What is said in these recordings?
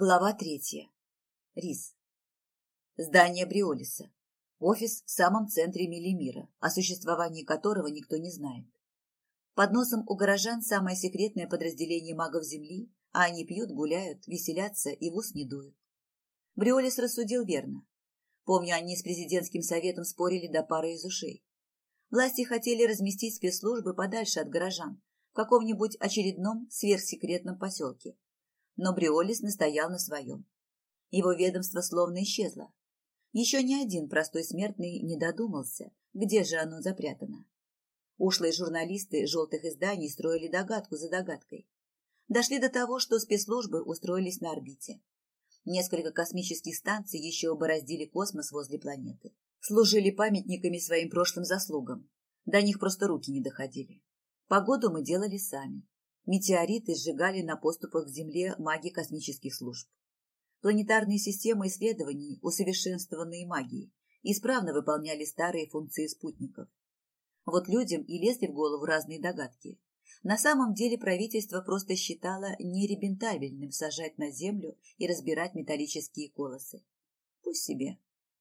Глава третья. Рис. Здание Бриолиса. Офис в самом центре Мелимира, о существовании которого никто не знает. Под носом у горожан самое секретное подразделение магов Земли, а они пьют, гуляют, веселятся и в ус не дуют. Бриолис рассудил верно. Помню, они с президентским советом спорили до пары из ушей. Власти хотели разместить спецслужбы подальше от горожан, в каком-нибудь очередном сверхсекретном поселке но Бриолис настоял на своем. Его ведомство словно исчезло. Еще ни один простой смертный не додумался, где же оно запрятано. Ушлые журналисты желтых изданий строили догадку за догадкой. Дошли до того, что спецслужбы устроились на орбите. Несколько космических станций еще бороздили космос возле планеты. Служили памятниками своим прошлым заслугам. До них просто руки не доходили. Погоду мы делали сами. Метеориты сжигали на поступах к Земле маги космических служб. Планетарные системы исследований, усовершенствованные магией, исправно выполняли старые функции спутников. Вот людям и лезли в голову разные догадки. На самом деле правительство просто считало неребентабельным сажать на Землю и разбирать металлические колосы. Пусть себе.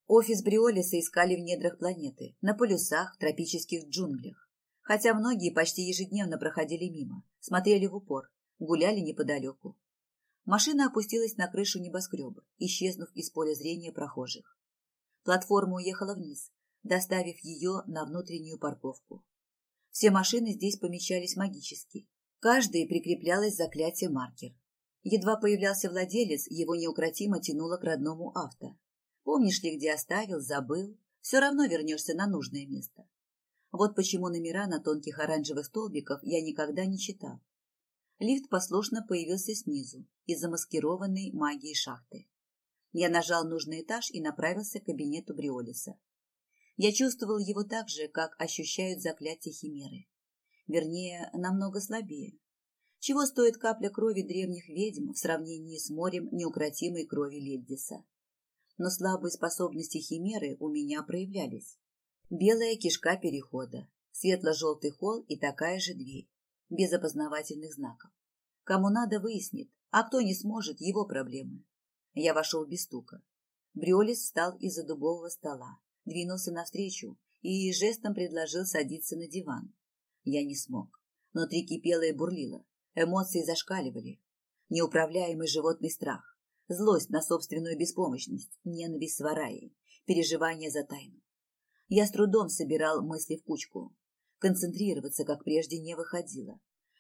Офис Бриолиса искали в недрах планеты, на полюсах, тропических джунглях хотя многие почти ежедневно проходили мимо, смотрели в упор, гуляли неподалеку. Машина опустилась на крышу небоскреба, исчезнув из поля зрения прохожих. Платформа уехала вниз, доставив ее на внутреннюю парковку. Все машины здесь помещались магически. Каждой прикреплялось заклятие маркер. Едва появлялся владелец, его неукротимо тянуло к родному авто. Помнишь ли, где оставил, забыл, все равно вернешься на нужное место. Вот почему номера на тонких оранжевых столбиках я никогда не читал. Лифт послушно появился снизу, из замаскированной магией шахты. Я нажал нужный этаж и направился к кабинету Бриолиса. Я чувствовал его так же, как ощущают заклятие Химеры. Вернее, намного слабее. Чего стоит капля крови древних ведьм в сравнении с морем неукротимой крови Леддиса? Но слабые способности Химеры у меня проявлялись. Белая кишка перехода, светло-желтый холл и такая же дверь, без опознавательных знаков. Кому надо, выяснит, а кто не сможет, его проблемы. Я вошел без стука. Бриолис встал из-за дубового стола, двинулся навстречу и жестом предложил садиться на диван. Я не смог. Внутри кипело и бурлило. Эмоции зашкаливали. Неуправляемый животный страх, злость на собственную беспомощность, ненависть с Вараей, переживание за тайну. Я с трудом собирал мысли в кучку. Концентрироваться, как прежде, не выходило.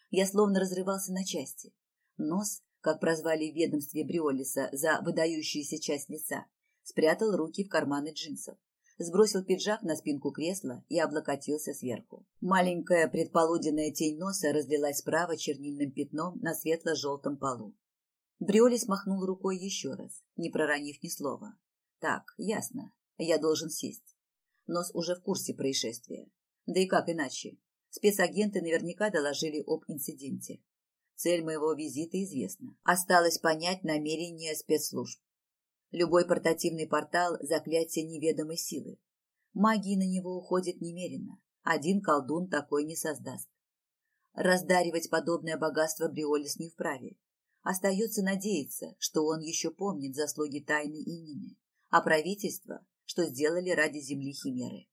Я словно разрывался на части. Нос, как прозвали в ведомстве Бриолиса за выдающуюся часть лица, спрятал руки в карманы джинсов, сбросил пиджак на спинку кресла и облокотился сверху. Маленькая предполуденная тень носа разлилась справа чернильным пятном на светло-желтом полу. Бриолис махнул рукой еще раз, не проронив ни слова. Так, ясно, я должен сесть. Нос уже в курсе происшествия. Да и как иначе? Спецагенты наверняка доложили об инциденте. Цель моего визита известна. Осталось понять намерения спецслужб. Любой портативный портал – заклятие неведомой силы. Магии на него уходит немерено. Один колдун такой не создаст. Раздаривать подобное богатство Бриолис не вправе. Остается надеяться, что он еще помнит заслуги тайны Инины, а правительство что сделали ради земли химеры.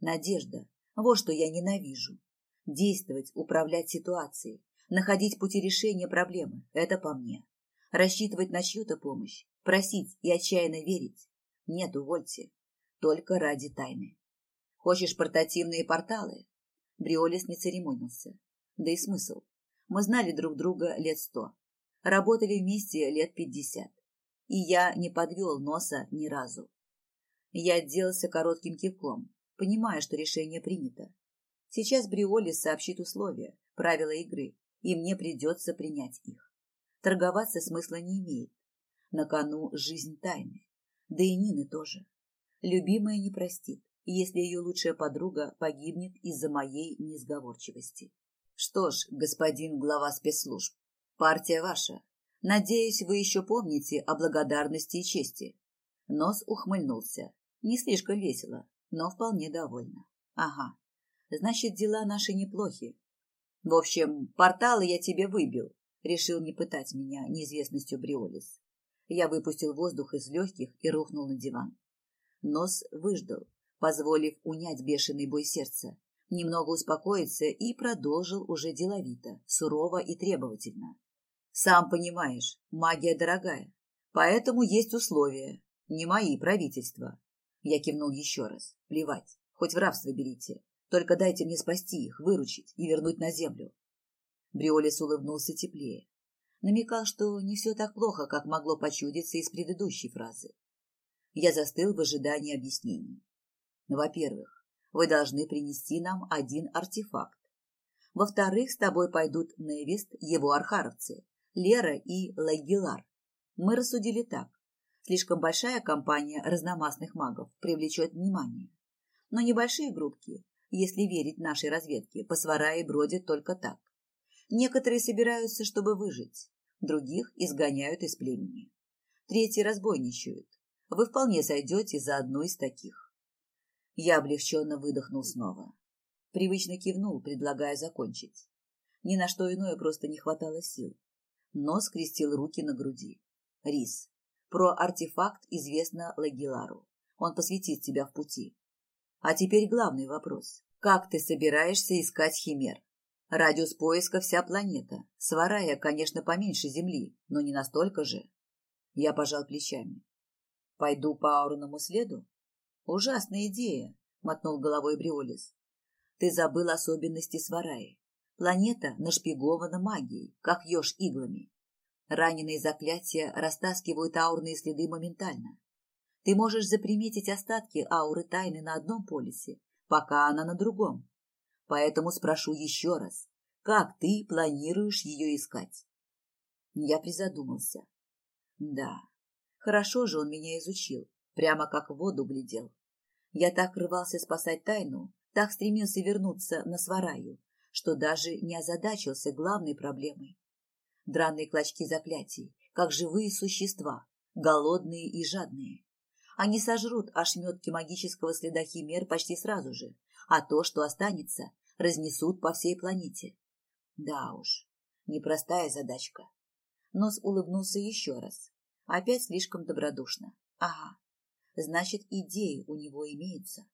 Надежда – вот что я ненавижу. Действовать, управлять ситуацией, находить пути решения проблемы – это по мне. Рассчитывать на чью-то помощь, просить и отчаянно верить – нет, увольте. Только ради тайны. Хочешь портативные порталы? Бриолис не церемонился. Да и смысл. Мы знали друг друга лет сто. Работали вместе лет пятьдесят. И я не подвел носа ни разу. Я отделался коротким кивком, понимая, что решение принято. Сейчас Бриоли сообщит условия, правила игры, и мне придется принять их. Торговаться смысла не имеет. На кону жизнь тайны. Да и Нины тоже. Любимая не простит, если ее лучшая подруга погибнет из-за моей несговорчивости. Что ж, господин глава спецслужб, партия ваша. Надеюсь, вы еще помните о благодарности и чести. Нос ухмыльнулся, не слишком весело, но вполне довольна. Ага, значит, дела наши неплохи. В общем, порталы я тебе выбил, решил не пытать меня неизвестностью Бриолис. Я выпустил воздух из легких и рухнул на диван. Нос выждал, позволив унять бешеный бой сердца, немного успокоиться и продолжил уже деловито, сурово и требовательно. Сам понимаешь, магия дорогая, поэтому есть условия, не мои правительства. Я кивнул еще раз. Плевать, хоть в рабство берите, только дайте мне спасти их, выручить и вернуть на землю. Бриолис улыбнулся теплее. Намекал, что не все так плохо, как могло почудиться из предыдущей фразы. Я застыл в ожидании объяснений. Во-первых, вы должны принести нам один артефакт. Во-вторых, с тобой пойдут Невист, его архаровцы, Лера и Лагилар. Мы рассудили так. Слишком большая компания разномастных магов привлечет внимание. Но небольшие группки, если верить нашей разведке, по Сварае бродят только так. Некоторые собираются, чтобы выжить, других изгоняют из племени. Третьи разбойничают. Вы вполне сойдете за одну из таких. Я облегченно выдохнул снова. Привычно кивнул, предлагая закончить. Ни на что иное просто не хватало сил. Но скрестил руки на груди. Рис, про артефакт известно Лагилару. Он посвятит тебя в пути. А теперь главный вопрос. Как ты собираешься искать химер? Радиус поиска вся планета. Сварая, конечно, поменьше Земли, но не настолько же. Я пожал плечами. Пойду по аурному следу? Ужасная идея, мотнул головой Бриолис. Ты забыл особенности Свараи. Планета нашпигована магией, как еж иглами. Раненые заклятия растаскивают аурные следы моментально. Ты можешь заприметить остатки ауры тайны на одном полюсе, пока она на другом. Поэтому спрошу еще раз, как ты планируешь ее искать? Я призадумался. Да, хорошо же он меня изучил, прямо как в воду глядел. Я так рвался спасать тайну, так стремился вернуться на свараю, что даже не озадачился главной проблемой драные клочки заклятий, как живые существа, голодные и жадные. Они сожрут ошметки магического следа химер почти сразу же, а то, что останется, разнесут по всей планете. Да уж, непростая задачка. Нос улыбнулся еще раз. Опять слишком добродушно. Ага, значит, идеи у него имеются.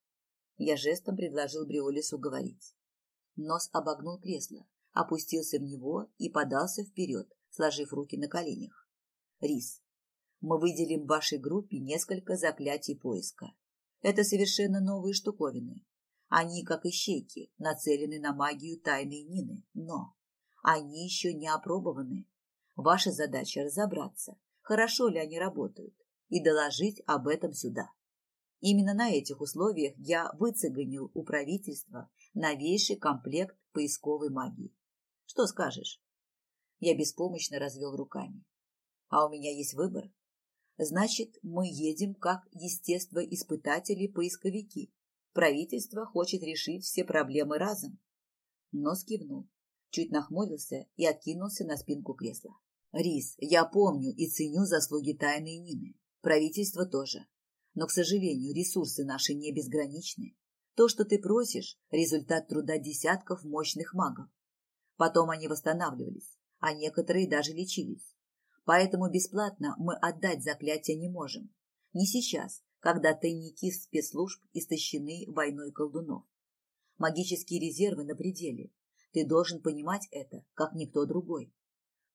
Я жестом предложил Бриолису говорить. Нос обогнул кресло, опустился в него и подался вперед, сложив руки на коленях. Рис, мы выделим вашей группе несколько заклятий поиска. Это совершенно новые штуковины. Они, как ищейки, нацелены на магию тайной Нины, но они еще не опробованы. Ваша задача разобраться, хорошо ли они работают, и доложить об этом сюда. Именно на этих условиях я выцеганил у правительства новейший комплект поисковой магии. Что скажешь? Я беспомощно развел руками. А у меня есть выбор. Значит, мы едем как естествоиспытатели-поисковики. Правительство хочет решить все проблемы разом. Нос кивнул, чуть нахмурился и откинулся на спинку кресла. Рис, я помню и ценю заслуги тайной Нины. Правительство тоже. Но, к сожалению, ресурсы наши не безграничны. То, что ты просишь, результат труда десятков мощных магов. Потом они восстанавливались, а некоторые даже лечились. Поэтому бесплатно мы отдать заклятие не можем. Не сейчас, когда тайники спецслужб истощены войной колдунов. Магические резервы на пределе. Ты должен понимать это, как никто другой.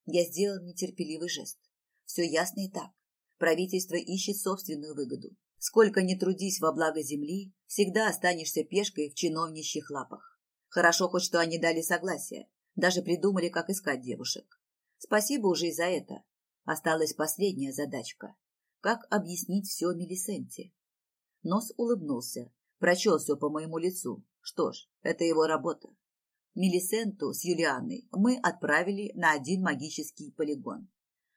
Я сделал нетерпеливый жест. Все ясно и так. Правительство ищет собственную выгоду. Сколько ни трудись во благо земли, всегда останешься пешкой в чиновничьих лапах. Хорошо хоть, что они дали согласие, даже придумали, как искать девушек. Спасибо уже и за это. Осталась последняя задачка. Как объяснить все Мелисенте? Нос улыбнулся, прочел все по моему лицу. Что ж, это его работа. Мелисенту с Юлианой мы отправили на один магический полигон.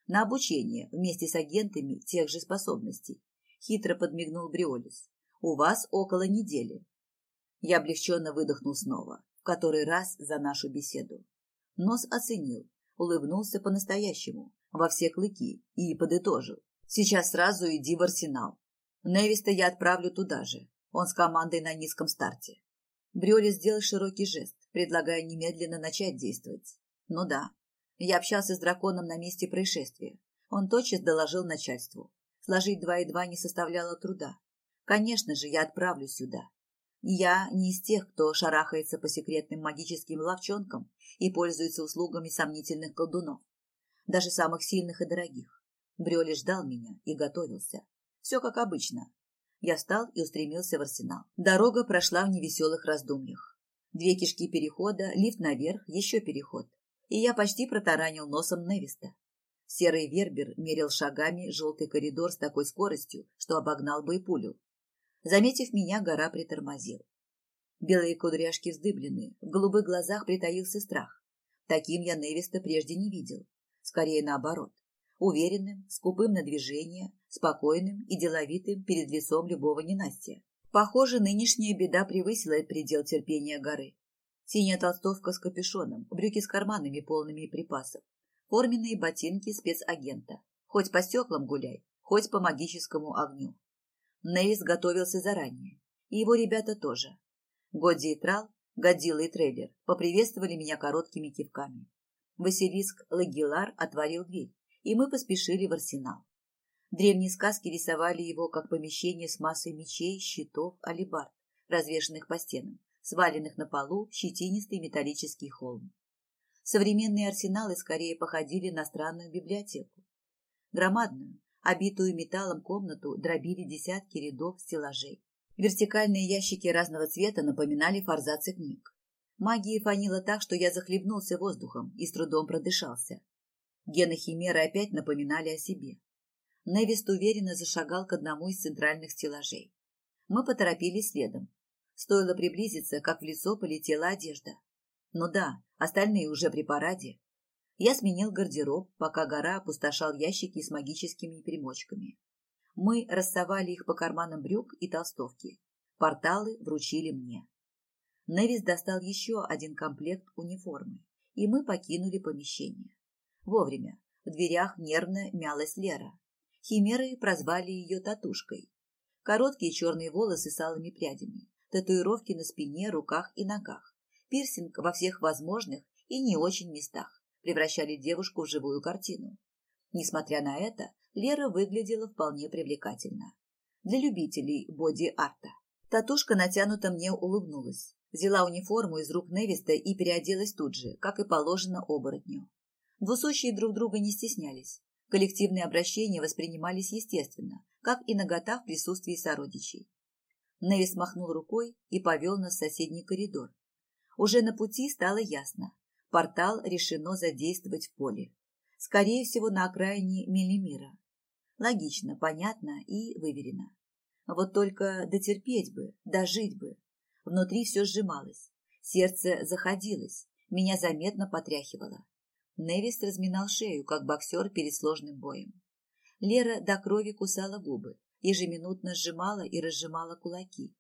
На обучение вместе с агентами тех же способностей. Хитро подмигнул Бриолис. У вас около недели. Я облегченно выдохнул снова который раз за нашу беседу. Нос оценил, улыбнулся по-настоящему, во все клыки, и подытожил. Сейчас сразу иди в арсенал. Невиста я отправлю туда же. Он с командой на низком старте. Брёли сделал широкий жест, предлагая немедленно начать действовать. Ну да, я общался с драконом на месте происшествия. Он тотчас доложил начальству. Сложить два и два не составляло труда. Конечно же, я отправлюсь сюда. Я не из тех, кто шарахается по секретным магическим ловчонкам и пользуется услугами сомнительных колдунов. Даже самых сильных и дорогих. Брёли ждал меня и готовился. Все как обычно. Я встал и устремился в арсенал. Дорога прошла в невеселых раздумьях. Две кишки перехода, лифт наверх, еще переход. И я почти протаранил носом Невиста. Серый вербер мерил шагами желтый коридор с такой скоростью, что обогнал бы и пулю. Заметив меня, гора притормозил. Белые кудряшки вздыблены, в голубых глазах притаился страх. Таким я Невиста прежде не видел. Скорее наоборот. Уверенным, скупым на движение, спокойным и деловитым перед лицом любого ненастья. Похоже, нынешняя беда превысила предел терпения горы. Синяя толстовка с капюшоном, брюки с карманами полными припасов, форменные ботинки спецагента. Хоть по стеклам гуляй, хоть по магическому огню. Нейс готовился заранее. И его ребята тоже. Годди и Трал, Годзилла и Трейлер поприветствовали меня короткими кивками. Василиск Лагилар отворил дверь, и мы поспешили в арсенал. Древние сказки рисовали его как помещение с массой мечей, щитов, алебард, развешанных по стенам, сваленных на полу щетинистый металлический холм. Современные арсеналы скорее походили на странную библиотеку. Громадную, Обитую металлом комнату дробили десятки рядов стеллажей. Вертикальные ящики разного цвета напоминали форзацы книг. Магия фанила так, что я захлебнулся воздухом и с трудом продышался. Гены Химеры опять напоминали о себе. Невист уверенно зашагал к одному из центральных стеллажей. Мы поторопились следом. Стоило приблизиться, как в лицо полетела одежда. Ну да, остальные уже при параде. Я сменил гардероб, пока гора опустошал ящики с магическими примочками. Мы рассовали их по карманам брюк и толстовки. Порталы вручили мне. Невис достал еще один комплект униформы, и мы покинули помещение. Вовремя. В дверях нервно мялась Лера. Химеры прозвали ее татушкой. Короткие черные волосы с алыми прядями, татуировки на спине, руках и ногах, пирсинг во всех возможных и не очень местах превращали девушку в живую картину. Несмотря на это, Лера выглядела вполне привлекательно. Для любителей боди-арта. Татушка натянуто мне улыбнулась. Взяла униформу из рук Невиста и переоделась тут же, как и положено оборотню. Двусущие друг друга не стеснялись. Коллективные обращения воспринимались естественно, как и нагота в присутствии сородичей. Невис махнул рукой и повел нас в соседний коридор. Уже на пути стало ясно. Портал решено задействовать в поле. Скорее всего, на окраине Мелимира. Логично, понятно и выверено. Вот только дотерпеть бы, дожить бы. Внутри все сжималось. Сердце заходилось. Меня заметно потряхивало. Невис разминал шею, как боксер перед сложным боем. Лера до крови кусала губы, ежеминутно сжимала и разжимала кулаки.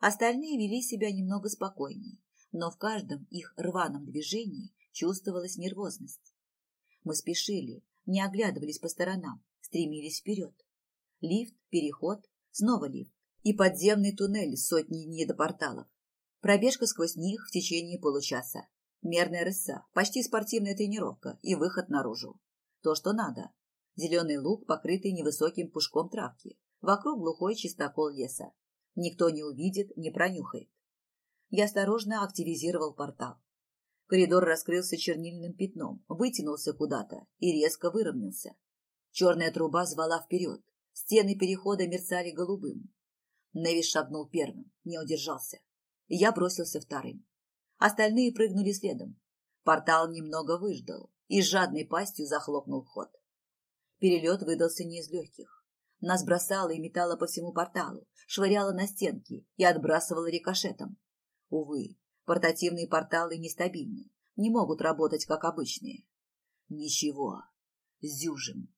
Остальные вели себя немного спокойнее но в каждом их рваном движении чувствовалась нервозность. Мы спешили, не оглядывались по сторонам, стремились вперед. Лифт, переход, снова лифт и подземный туннель с сотней недопорталов. Пробежка сквозь них в течение получаса. Мерная рыса, почти спортивная тренировка и выход наружу. То, что надо. Зеленый луг, покрытый невысоким пушком травки. Вокруг глухой чистокол леса. Никто не увидит, не пронюхает я осторожно активизировал портал. Коридор раскрылся чернильным пятном, вытянулся куда-то и резко выровнялся. Черная труба звала вперед. Стены перехода мерцали голубым. Невис шагнул первым, не удержался. Я бросился вторым. Остальные прыгнули следом. Портал немного выждал и с жадной пастью захлопнул ход. Перелет выдался не из легких. Нас бросало и метало по всему порталу, швыряло на стенки и отбрасывало рикошетом. Увы, портативные порталы нестабильны, не могут работать как обычные. Ничего, зюжим.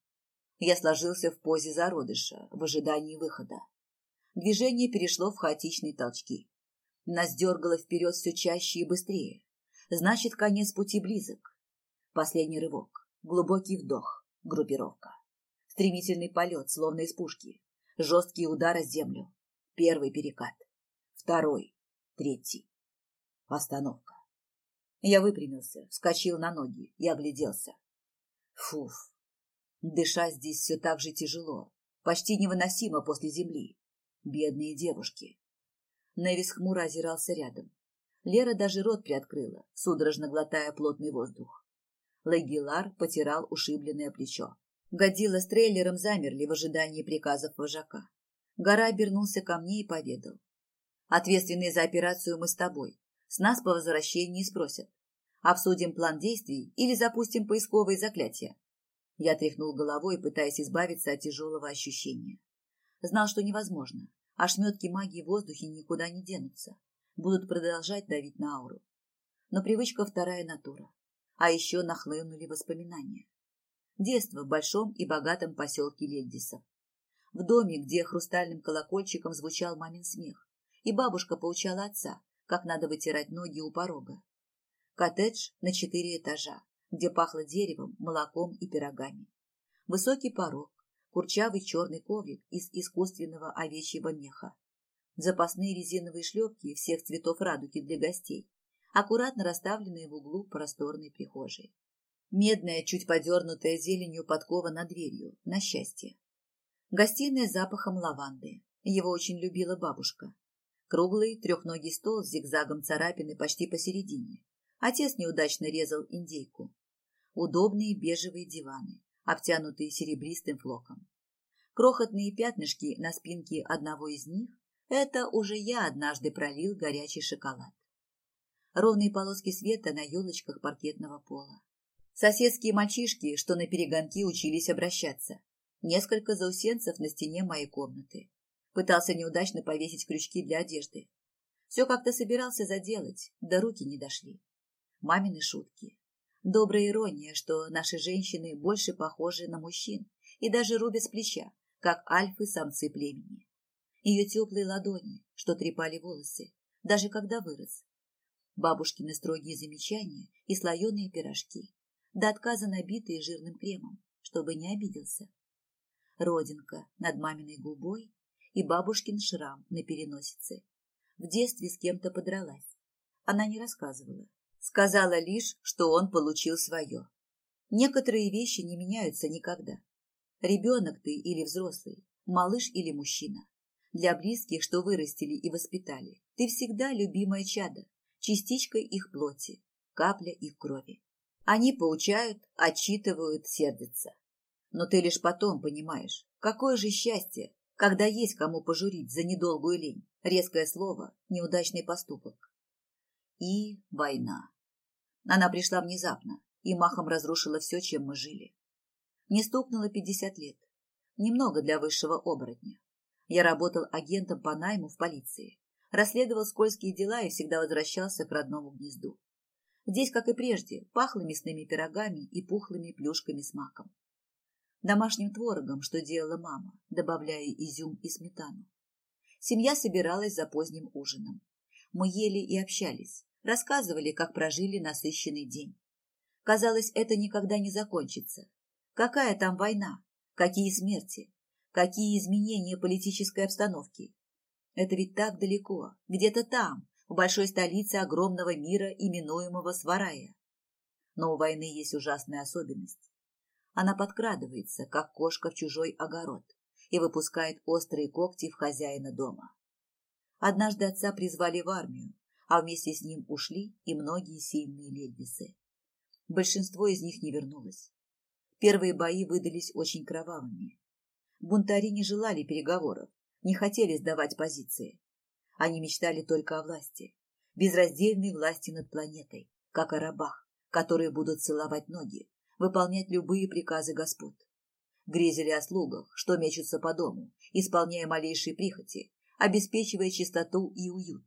Я сложился в позе зародыша, в ожидании выхода. Движение перешло в хаотичные толчки. Нас дергало вперед все чаще и быстрее. Значит, конец пути близок. Последний рывок, глубокий вдох, группировка. Стремительный полет, словно из пушки. Жесткие удары землю. Первый перекат. Второй. Третий. Остановка. Я выпрямился, вскочил на ноги и огляделся. Фуф. Дыша здесь все так же тяжело, почти невыносимо после земли. Бедные девушки. Невис хмуро озирался рядом. Лера даже рот приоткрыла, судорожно глотая плотный воздух. Лагилар потирал ушибленное плечо. Годила с трейлером замерли в ожидании приказов вожака. Гора обернулся ко мне и поведал. «Ответственные за операцию мы с тобой. С нас по возвращении спросят. Обсудим план действий или запустим поисковые заклятия?» Я тряхнул головой, пытаясь избавиться от тяжелого ощущения. Знал, что невозможно. Ошметки магии в воздухе никуда не денутся. Будут продолжать давить на ауру. Но привычка вторая натура. А еще нахлынули воспоминания. Детство в большом и богатом поселке Лельдисов. В доме, где хрустальным колокольчиком звучал мамин смех, и бабушка поучала отца, как надо вытирать ноги у порога. Коттедж на четыре этажа, где пахло деревом, молоком и пирогами. Высокий порог, курчавый черный коврик из искусственного овечьего меха. Запасные резиновые шлепки всех цветов радуги для гостей, аккуратно расставленные в углу просторной прихожей. Медная, чуть подернутая зеленью подкова над дверью, на счастье. Гостиная с запахом лаванды. Его очень любила бабушка. Круглый трехногий стол с зигзагом царапины почти посередине. Отец неудачно резал индейку. Удобные бежевые диваны, обтянутые серебристым флоком. Крохотные пятнышки на спинке одного из них – это уже я однажды пролил горячий шоколад. Ровные полоски света на елочках паркетного пола. Соседские мальчишки, что на перегонки учились обращаться. Несколько заусенцев на стене моей комнаты. Пытался неудачно повесить крючки для одежды. Все как-то собирался заделать, да руки не дошли. Мамины шутки. Добрая ирония, что наши женщины больше похожи на мужчин и даже рубят с плеча, как альфы-самцы племени. Ее теплые ладони, что трепали волосы, даже когда вырос. Бабушкины строгие замечания и слоеные пирожки до отказа набитые жирным кремом, чтобы не обиделся. Родинка над маминой губой и бабушкин шрам на переносице. В детстве с кем-то подралась. Она не рассказывала. Сказала лишь, что он получил свое. Некоторые вещи не меняются никогда. Ребенок ты или взрослый, малыш или мужчина. Для близких, что вырастили и воспитали, ты всегда любимое чадо, частичка их плоти, капля их крови. Они поучают, отчитывают, сердятся. Но ты лишь потом понимаешь, какое же счастье, когда есть кому пожурить за недолгую лень, резкое слово, неудачный поступок. И война. Она пришла внезапно и махом разрушила все, чем мы жили. Мне стукнуло пятьдесят лет. Немного для высшего оборотня. Я работал агентом по найму в полиции, расследовал скользкие дела и всегда возвращался к родному гнезду. Здесь, как и прежде, пахло мясными пирогами и пухлыми плюшками с маком. Домашним творогом, что делала мама, добавляя изюм и сметану. Семья собиралась за поздним ужином. Мы ели и общались, рассказывали, как прожили насыщенный день. Казалось, это никогда не закончится. Какая там война? Какие смерти? Какие изменения политической обстановки? Это ведь так далеко, где-то там, в большой столице огромного мира, именуемого Сварая. Но у войны есть ужасная особенность. Она подкрадывается, как кошка в чужой огород, и выпускает острые когти в хозяина дома. Однажды отца призвали в армию, а вместе с ним ушли и многие сильные лельдисы. Большинство из них не вернулось. Первые бои выдались очень кровавыми. Бунтари не желали переговоров, не хотели сдавать позиции. Они мечтали только о власти, безраздельной власти над планетой, как о рабах, которые будут целовать ноги, выполнять любые приказы господ. Грезили о слугах, что мечутся по дому, исполняя малейшие прихоти, обеспечивая чистоту и уют.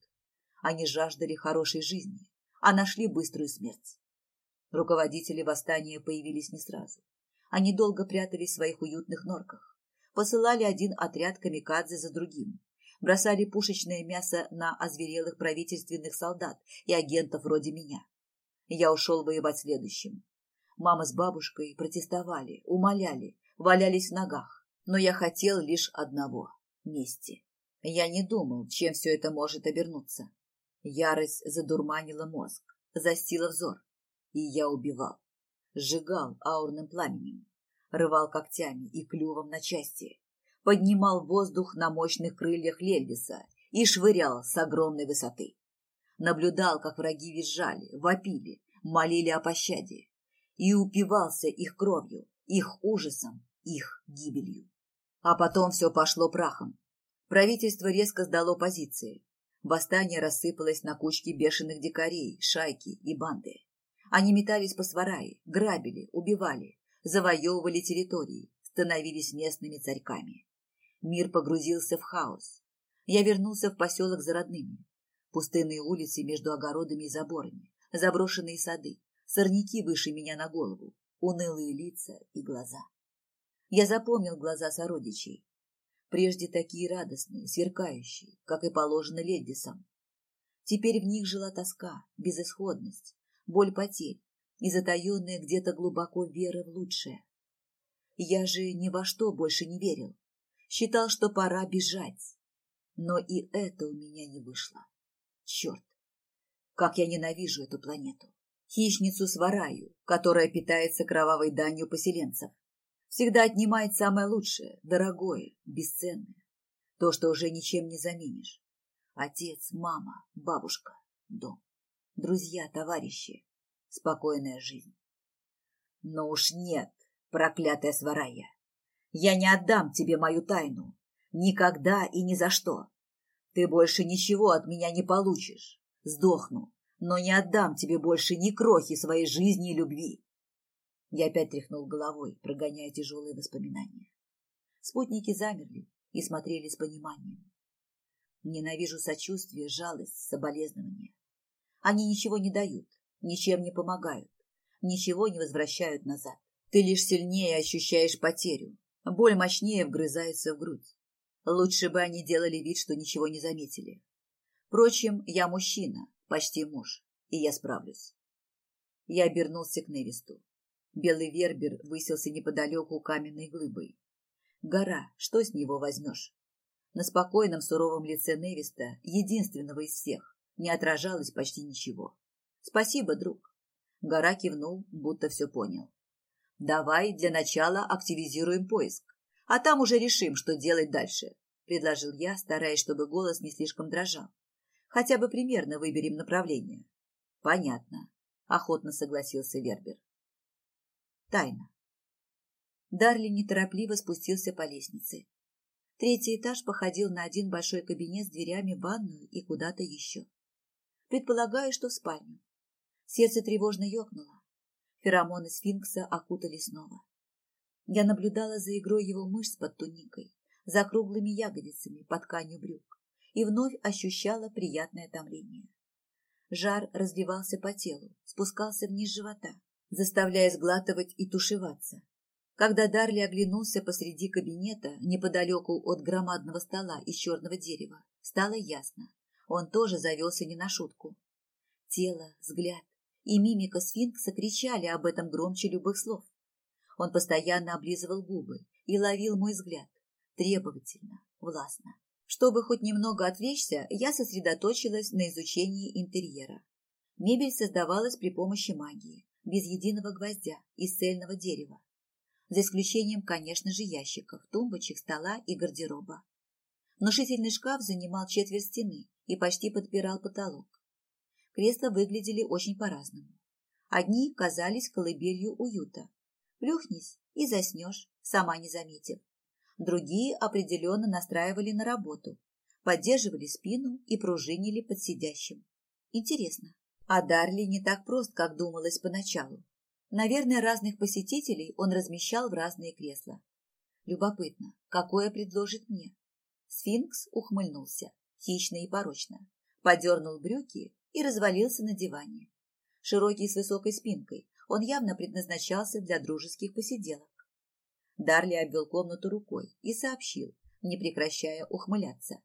Они жаждали хорошей жизни, а нашли быструю смерть. Руководители восстания появились не сразу. Они долго прятались в своих уютных норках, посылали один отряд камикадзе за другим, бросали пушечное мясо на озверелых правительственных солдат и агентов вроде меня. Я ушел воевать следующим. Мама с бабушкой протестовали, умоляли, валялись в ногах, но я хотел лишь одного — мести. Я не думал, чем все это может обернуться. Ярость задурманила мозг, застила взор, и я убивал, сжигал аурным пламенем, рвал когтями и клювом на части, поднимал воздух на мощных крыльях Лельвиса и швырял с огромной высоты. Наблюдал, как враги визжали, вопили, молили о пощаде, и упивался их кровью, их ужасом, их гибелью. А потом все пошло прахом. Правительство резко сдало позиции. Восстание рассыпалось на кучки бешеных дикарей, шайки и банды. Они метались по свараи, грабили, убивали, завоевывали территории, становились местными царьками. Мир погрузился в хаос. Я вернулся в поселок за родными. Пустынные улицы между огородами и заборами, заброшенные сады, сорняки выше меня на голову, унылые лица и глаза. Я запомнил глаза сородичей. Прежде такие радостные, сверкающие, как и положено леддисам. Теперь в них жила тоска, безысходность, боль потерь и затаенная где-то глубоко вера в лучшее. Я же ни во что больше не верил. Считал, что пора бежать. Но и это у меня не вышло. Черт! Как я ненавижу эту планету! Хищницу свараю, которая питается кровавой данью поселенцев. Всегда отнимает самое лучшее, дорогое, бесценное. То, что уже ничем не заменишь. Отец, мама, бабушка, дом друзья, товарищи, спокойная жизнь. Но уж нет, проклятая сварая, я не отдам тебе мою тайну, никогда и ни за что. Ты больше ничего от меня не получишь, сдохну, но не отдам тебе больше ни крохи своей жизни и любви. Я опять тряхнул головой, прогоняя тяжелые воспоминания. Спутники замерли и смотрели с пониманием. Ненавижу сочувствие, жалость, соболезнования. Они ничего не дают, ничем не помогают, ничего не возвращают назад. Ты лишь сильнее ощущаешь потерю, боль мощнее вгрызается в грудь. Лучше бы они делали вид, что ничего не заметили. Впрочем, я мужчина, почти муж, и я справлюсь. Я обернулся к Невисту. Белый вербер высился неподалеку каменной глыбой. Гора, что с него возьмешь? На спокойном суровом лице Невиста, единственного из всех, не отражалось почти ничего. Спасибо, друг. Гора кивнул, будто все понял. Давай для начала активизируем поиск, а там уже решим, что делать дальше, предложил я, стараясь, чтобы голос не слишком дрожал. Хотя бы примерно выберем направление. Понятно, охотно согласился Вербер. Тайна. Дарли неторопливо спустился по лестнице. Третий этаж походил на один большой кабинет с дверями в ванную и куда-то еще предполагая, что в спальню. Сердце тревожно ёкнуло. Феромоны сфинкса окутали снова. Я наблюдала за игрой его мышц под туникой, за круглыми ягодицами под тканью брюк и вновь ощущала приятное томление. Жар разливался по телу, спускался вниз живота, заставляя сглатывать и тушеваться. Когда Дарли оглянулся посреди кабинета, неподалеку от громадного стола из черного дерева, стало ясно. Он тоже завелся не на шутку. Тело, взгляд и мимика сфинкса кричали об этом громче любых слов. Он постоянно облизывал губы и ловил мой взгляд, требовательно, властно. Чтобы хоть немного отвлечься, я сосредоточилась на изучении интерьера. Мебель создавалась при помощи магии, без единого гвоздя из цельного дерева. За исключением, конечно же, ящиков, тумбочек, стола и гардероба. Внушительный шкаф занимал четверть стены и почти подпирал потолок. Кресла выглядели очень по-разному. Одни казались колыбелью уюта. Плюхнись и заснешь, сама не заметив. Другие определенно настраивали на работу, поддерживали спину и пружинили под сидящим. Интересно, а Дарли не так прост, как думалось поначалу. Наверное, разных посетителей он размещал в разные кресла. Любопытно, какое предложит мне? Сфинкс ухмыльнулся хищно и порочно, подернул брюки и развалился на диване. Широкий с высокой спинкой, он явно предназначался для дружеских посиделок. Дарли обвел комнату рукой и сообщил, не прекращая ухмыляться.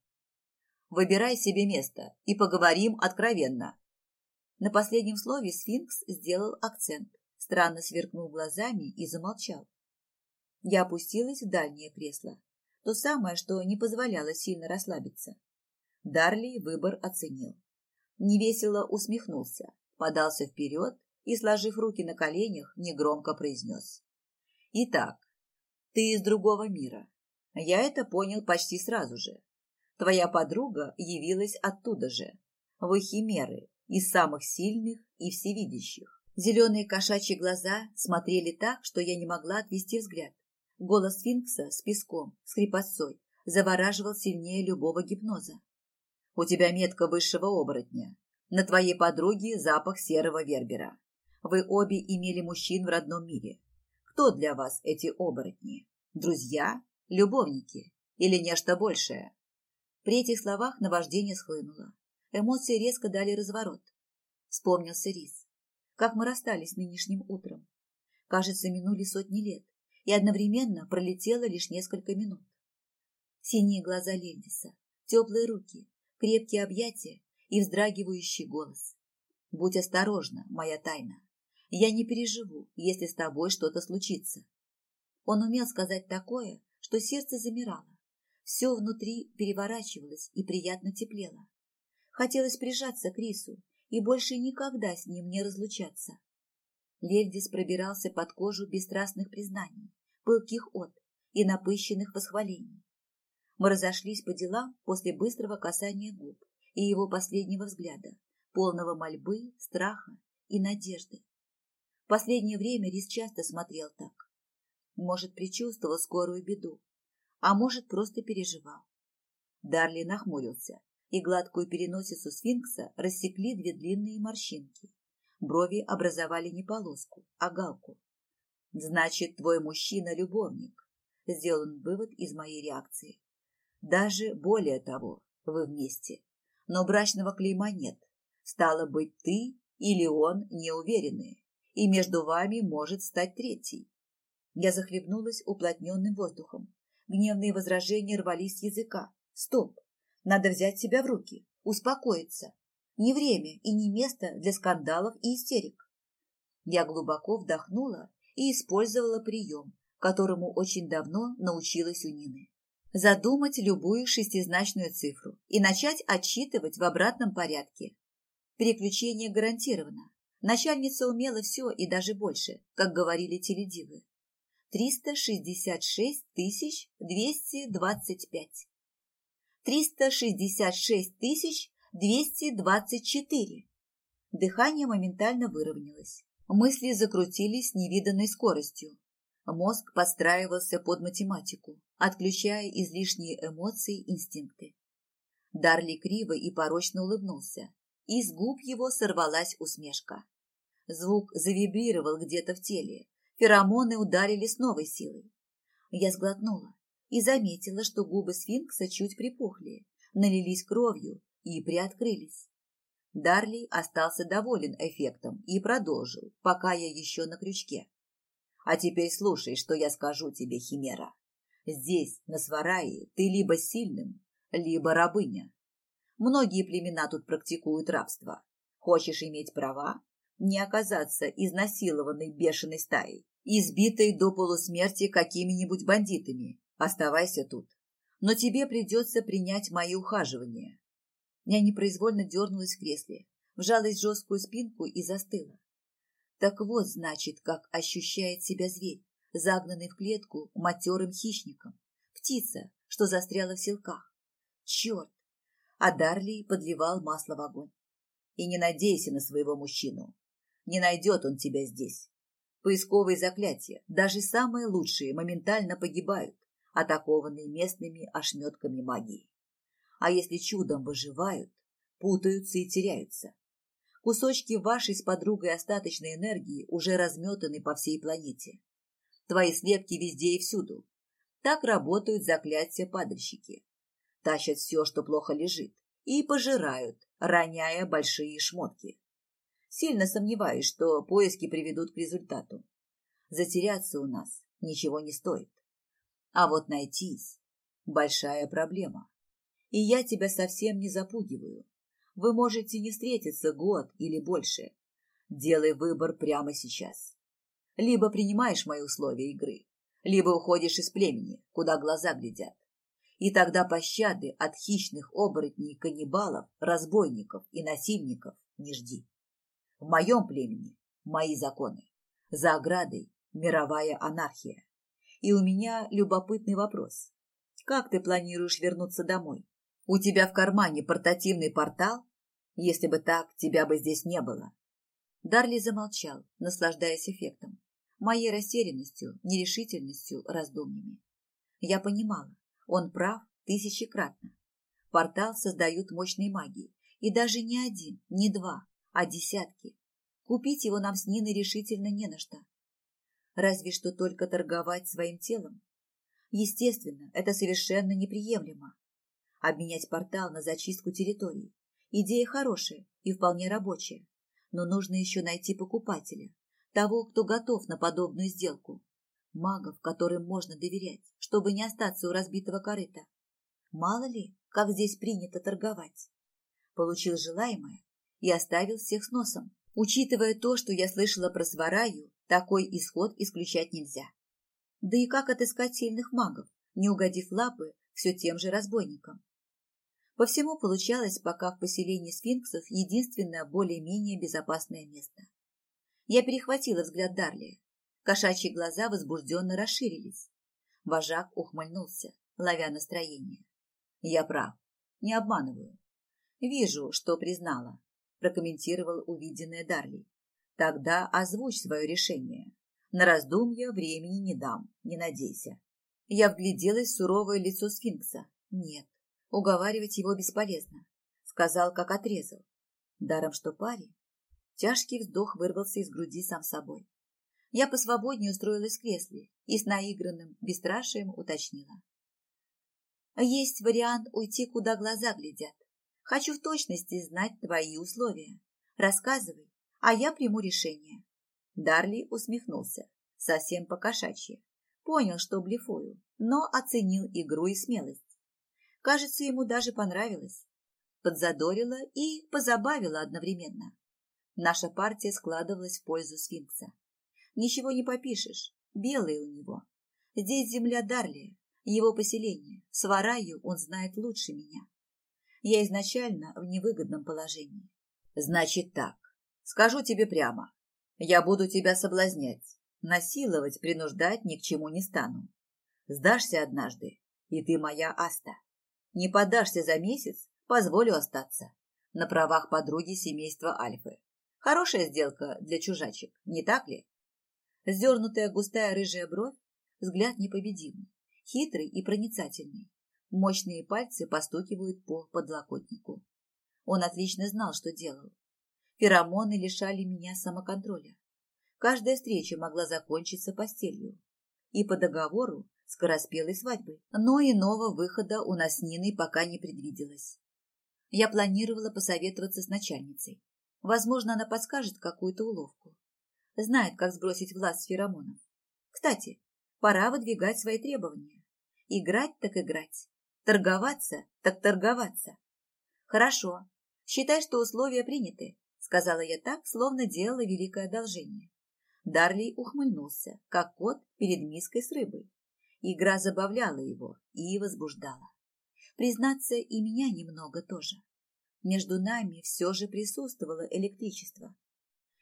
«Выбирай себе место и поговорим откровенно». На последнем слове сфинкс сделал акцент, странно сверкнул глазами и замолчал. Я опустилась в дальнее кресло, то самое, что не позволяло сильно расслабиться. Дарли выбор оценил. Невесело усмехнулся, подался вперед и, сложив руки на коленях, негромко произнес. Итак, Ты из другого мира. Я это понял почти сразу же. Твоя подруга явилась оттуда же. Вы химеры, из самых сильных и всевидящих. Зеленые кошачьи глаза смотрели так, что я не могла отвести взгляд. Голос сфинкса с песком, с хрипотцой, завораживал сильнее любого гипноза. У тебя метка высшего оборотня. На твоей подруге запах серого вербера. Вы обе имели мужчин в родном мире. Кто для вас эти оборотни? Друзья? Любовники? Или нечто большее? При этих словах наваждение схлынуло. Эмоции резко дали разворот. Вспомнился Рис. Как мы расстались нынешним утром. Кажется, минули сотни лет, и одновременно пролетело лишь несколько минут. Синие глаза Лельдиса, теплые руки, крепкие объятия и вздрагивающий голос. Будь осторожна, моя тайна. Я не переживу, если с тобой что-то случится. Он умел сказать такое, что сердце замирало. Все внутри переворачивалось и приятно теплело. Хотелось прижаться к Рису и больше никогда с ним не разлучаться. Лельдис пробирался под кожу бесстрастных признаний, пылких от и напыщенных восхвалений. Мы разошлись по делам после быстрого касания губ и его последнего взгляда, полного мольбы, страха и надежды. Последнее время Рис часто смотрел так. Может, предчувствовал скорую беду, а может, просто переживал. Дарли нахмурился, и гладкую переносицу сфинкса рассекли две длинные морщинки. Брови образовали не полоску, а галку. «Значит, твой мужчина – любовник», – сделан вывод из моей реакции. Даже более того, вы вместе. Но брачного клейма нет. Стало быть, ты или он не и между вами может стать третий. Я захлебнулась уплотненным воздухом. Гневные возражения рвались с языка. Стоп! Надо взять себя в руки, успокоиться. Не время и не место для скандалов и истерик. Я глубоко вдохнула и использовала прием, которому очень давно научилась у Нины задумать любую шестизначную цифру и начать отсчитывать в обратном порядке. Переключение гарантировано. Начальница умела все и даже больше, как говорили теледивы. 366 тысяч 225. 366 тысяч 224. Дыхание моментально выровнялось. Мысли закрутились невиданной скоростью. Мозг подстраивался под математику, отключая излишние эмоции инстинкты. Дарли криво и порочно улыбнулся, и с губ его сорвалась усмешка. Звук завибрировал где-то в теле, феромоны ударили с новой силой. Я сглотнула и заметила, что губы сфинкса чуть припухли, налились кровью и приоткрылись. Дарли остался доволен эффектом и продолжил, пока я еще на крючке. А теперь слушай, что я скажу тебе, Химера. Здесь, на Сварае, ты либо сильным, либо рабыня. Многие племена тут практикуют рабство. Хочешь иметь права? Не оказаться изнасилованной бешеной стаей, избитой до полусмерти какими-нибудь бандитами. Оставайся тут. Но тебе придется принять мои ухаживания. Я непроизвольно дернулась в кресле, вжалась в жесткую спинку и застыла. Так вот, значит, как ощущает себя зверь, загнанный в клетку матерым хищником. Птица, что застряла в селках. Черт! А Дарли подливал масло в огонь. И не надейся на своего мужчину. Не найдет он тебя здесь. Поисковые заклятия, даже самые лучшие, моментально погибают, атакованные местными ошметками магии. А если чудом выживают, путаются и теряются. Кусочки вашей с подругой остаточной энергии уже разметаны по всей планете. Твои слепки везде и всюду. Так работают заклятия-падальщики. Тащат все, что плохо лежит, и пожирают, роняя большие шмотки. Сильно сомневаюсь, что поиски приведут к результату. Затеряться у нас ничего не стоит. А вот найтись – большая проблема. И я тебя совсем не запугиваю. Вы можете не встретиться год или больше. Делай выбор прямо сейчас. Либо принимаешь мои условия игры, либо уходишь из племени, куда глаза глядят. И тогда пощады от хищных оборотней, каннибалов, разбойников и насильников не жди. В моем племени мои законы. За оградой мировая анархия. И у меня любопытный вопрос. Как ты планируешь вернуться домой? У тебя в кармане портативный портал? Если бы так, тебя бы здесь не было. Дарли замолчал, наслаждаясь эффектом. Моей растерянностью, нерешительностью, раздумьями. Я понимала, он прав тысячекратно. Портал создают мощные магии, и даже не один, не два, а десятки. Купить его нам с Ниной решительно не на что. Разве что только торговать своим телом. Естественно, это совершенно неприемлемо. Обменять портал на зачистку территории. Идея хорошая и вполне рабочая. Но нужно еще найти покупателя. Того, кто готов на подобную сделку. Магов, которым можно доверять, чтобы не остаться у разбитого корыта. Мало ли, как здесь принято торговать. Получил желаемое и оставил всех с носом. Учитывая то, что я слышала про Свараю, такой исход исключать нельзя. Да и как отыскать сильных магов, не угодив лапы все тем же разбойникам? По всему получалось пока в поселении сфинксов единственное более-менее безопасное место. Я перехватила взгляд Дарли. Кошачьи глаза возбужденно расширились. Вожак ухмыльнулся, ловя настроение. Я прав, не обманываю. Вижу, что признала, прокомментировал увиденное Дарли. Тогда озвучь свое решение. На раздумья времени не дам, не надейся. Я вгляделась в суровое лицо сфинкса. Нет, уговаривать его бесполезно. Сказал, как отрезал. Даром, что парень. Тяжкий вздох вырвался из груди сам собой. Я посвободнее устроилась в кресле и с наигранным бесстрашием уточнила. Есть вариант уйти, куда глаза глядят. Хочу в точности знать твои условия. Рассказывай, а я приму решение. Дарли усмехнулся, совсем по-кошачьи. Понял, что блефую, но оценил игру и смелость. Кажется, ему даже понравилось. Подзадорила и позабавила одновременно. Наша партия складывалась в пользу сфинкса. Ничего не попишешь, белые у него. Здесь земля Дарли, его поселение. Свараю он знает лучше меня. Я изначально в невыгодном положении. Значит так, скажу тебе прямо. Я буду тебя соблазнять. Насиловать, принуждать ни к чему не стану. Сдашься однажды, и ты моя Аста. Не подашься за месяц, позволю остаться. На правах подруги семейства Альфы. Хорошая сделка для чужачек, не так ли? Сдернутая густая рыжая бровь, взгляд непобедимый, хитрый и проницательный. Мощные пальцы постукивают по подлокотнику. Он отлично знал, что делал. Феромоны лишали меня самоконтроля. Каждая встреча могла закончиться постелью. И по договору скороспелой свадьбы. Но иного выхода у нас с Ниной пока не предвиделось. Я планировала посоветоваться с начальницей. Возможно, она подскажет какую-то уловку. Знает, как сбросить власть феромонов. Кстати, пора выдвигать свои требования. Играть так играть. Торговаться так торговаться. Хорошо. Считай, что условия приняты, сказала я так, словно делала великое одолжение. Дарли ухмыльнулся, как кот перед миской с рыбой. Игра забавляла его и возбуждала. Признаться, и меня немного тоже. Между нами все же присутствовало электричество.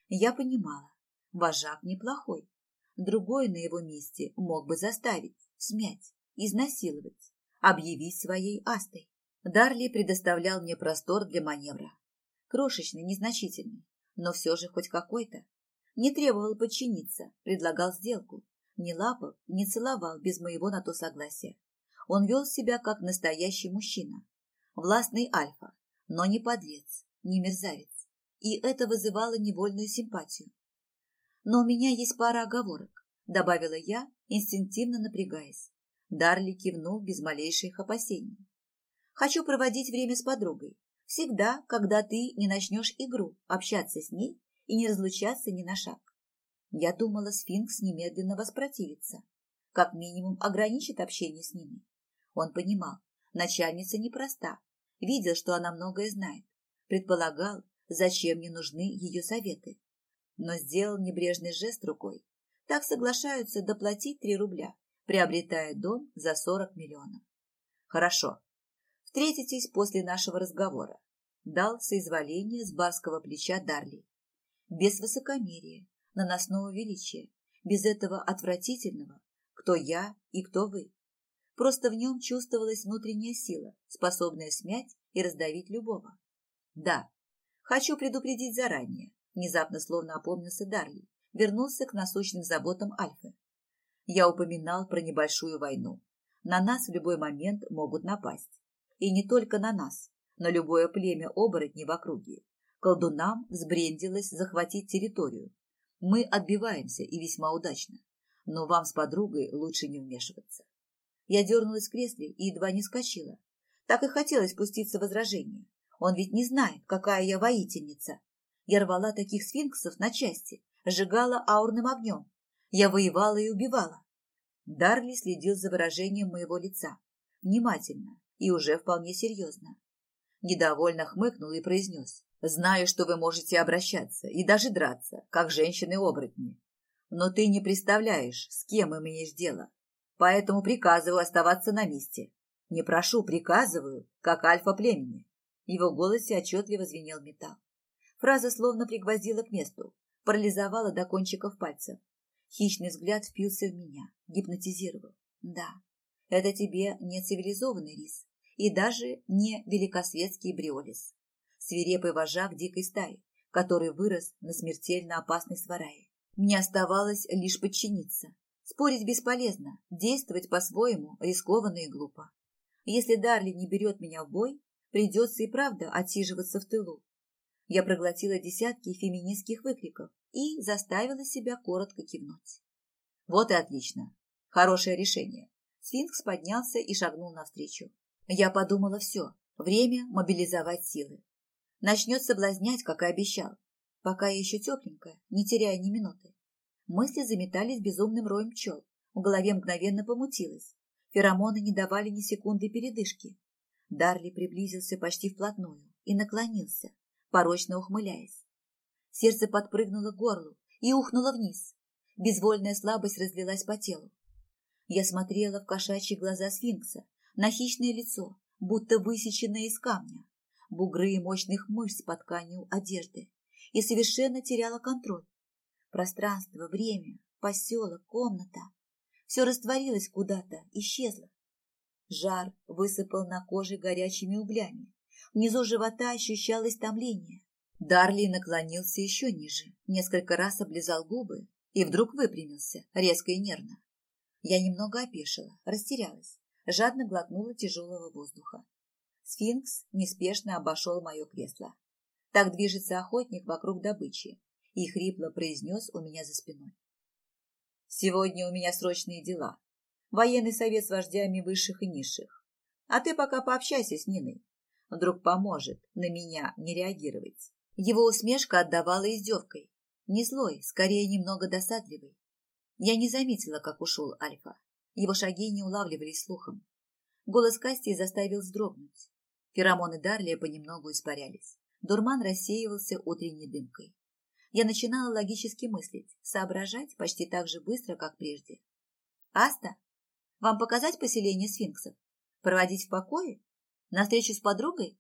Я понимала, вожак неплохой. Другой на его месте мог бы заставить, смять, изнасиловать, объявить своей астой. Дарли предоставлял мне простор для маневра. Крошечный, незначительный, но все же хоть какой-то. Не требовал подчиниться, предлагал сделку. Не лапал, не целовал без моего на то согласия. Он вел себя как настоящий мужчина. Властный альфа, но не подлец, не мерзавец. И это вызывало невольную симпатию. Но у меня есть пара оговорок, добавила я, инстинктивно напрягаясь. Дарли кивнул без малейших опасений. Хочу проводить время с подругой. Всегда, когда ты не начнешь игру, общаться с ней и не разлучаться ни на шаг. Я думала, сфинкс немедленно воспротивится. Как минимум ограничит общение с ними. Он понимал, начальница непроста Видел, что она многое знает. Предполагал, зачем мне нужны ее советы. Но сделал небрежный жест рукой. Так соглашаются доплатить три рубля, приобретая дом за сорок миллионов. Хорошо. Встретитесь после нашего разговора. Дал соизволение с барского плеча Дарли. Без высокомерия, наносного величия, без этого отвратительного, кто я и кто вы. Просто в нем чувствовалась внутренняя сила, способная смять и раздавить любого. Да, хочу предупредить заранее, внезапно словно опомнился Дарли, вернулся к насущным заботам Альфы. Я упоминал про небольшую войну. На нас в любой момент могут напасть. И не только на нас, но любое племя оборотней в округе. Колдунам взбрендилось захватить территорию. Мы отбиваемся и весьма удачно. Но вам с подругой лучше не вмешиваться. Я дернулась в кресле и едва не скочила. Так и хотелось спуститься в возражение. Он ведь не знает, какая я воительница. Я рвала таких сфинксов на части, сжигала аурным огнем. Я воевала и убивала. Дарли следил за выражением моего лица. Внимательно и уже вполне серьезно. Недовольно хмыкнул и произнес. «Знаю, что вы можете обращаться и даже драться, как женщины-оборотни. Но ты не представляешь, с кем имеешь дело. Поэтому приказываю оставаться на месте. Не прошу, приказываю, как альфа племени». Его голосе отчетливо звенел металл. Фраза словно пригвоздила к месту, парализовала до кончиков пальцев. Хищный взгляд впился в меня, гипнотизировал. Да, это тебе не цивилизованный рис и даже не великосветский бриолис. Свирепый вожак дикой стаи, который вырос на смертельно опасной сварае. Мне оставалось лишь подчиниться. Спорить бесполезно, действовать по-своему рискованно и глупо. Если Дарли не берет меня в бой, придется и правда отсиживаться в тылу. Я проглотила десятки феминистских выкриков и заставила себя коротко кивнуть. Вот и отлично. Хорошее решение. Сфинкс поднялся и шагнул навстречу. Я подумала все. Время мобилизовать силы. Начнет соблазнять, как и обещал. Пока я еще тепленькая, не теряя ни минуты. Мысли заметались безумным роем пчел. В голове мгновенно помутилось. Феромоны не давали ни секунды передышки. Дарли приблизился почти вплотную и наклонился, порочно ухмыляясь. Сердце подпрыгнуло к горлу и ухнуло вниз. Безвольная слабость разлилась по телу. Я смотрела в кошачьи глаза сфинкса, на хищное лицо, будто высеченное из камня, бугры мощных мышц под тканью одежды, и совершенно теряла контроль. Пространство, время, поселок, комната – все растворилось куда-то, исчезло. Жар высыпал на коже горячими углями. Внизу живота ощущалось томление. Дарли наклонился еще ниже, несколько раз облизал губы и вдруг выпрямился, резко и нервно. Я немного опешила, растерялась, жадно глотнула тяжелого воздуха. Сфинкс неспешно обошел мое кресло. Так движется охотник вокруг добычи и хрипло произнес у меня за спиной. «Сегодня у меня срочные дела. Военный совет с вождями высших и низших. А ты пока пообщайся с Ниной. Вдруг поможет на меня не реагировать». Его усмешка отдавала издевкой. Не злой, скорее немного досадливый. Я не заметила, как ушел Альфа. Его шаги не улавливались слухом. Голос Касти заставил вздрогнуть. Феромоны Дарлия понемногу испарялись. Дурман рассеивался утренней дымкой. Я начинала логически мыслить, соображать почти так же быстро, как прежде. «Аста, вам показать поселение сфинксов? Проводить в покое? На встречу с подругой?»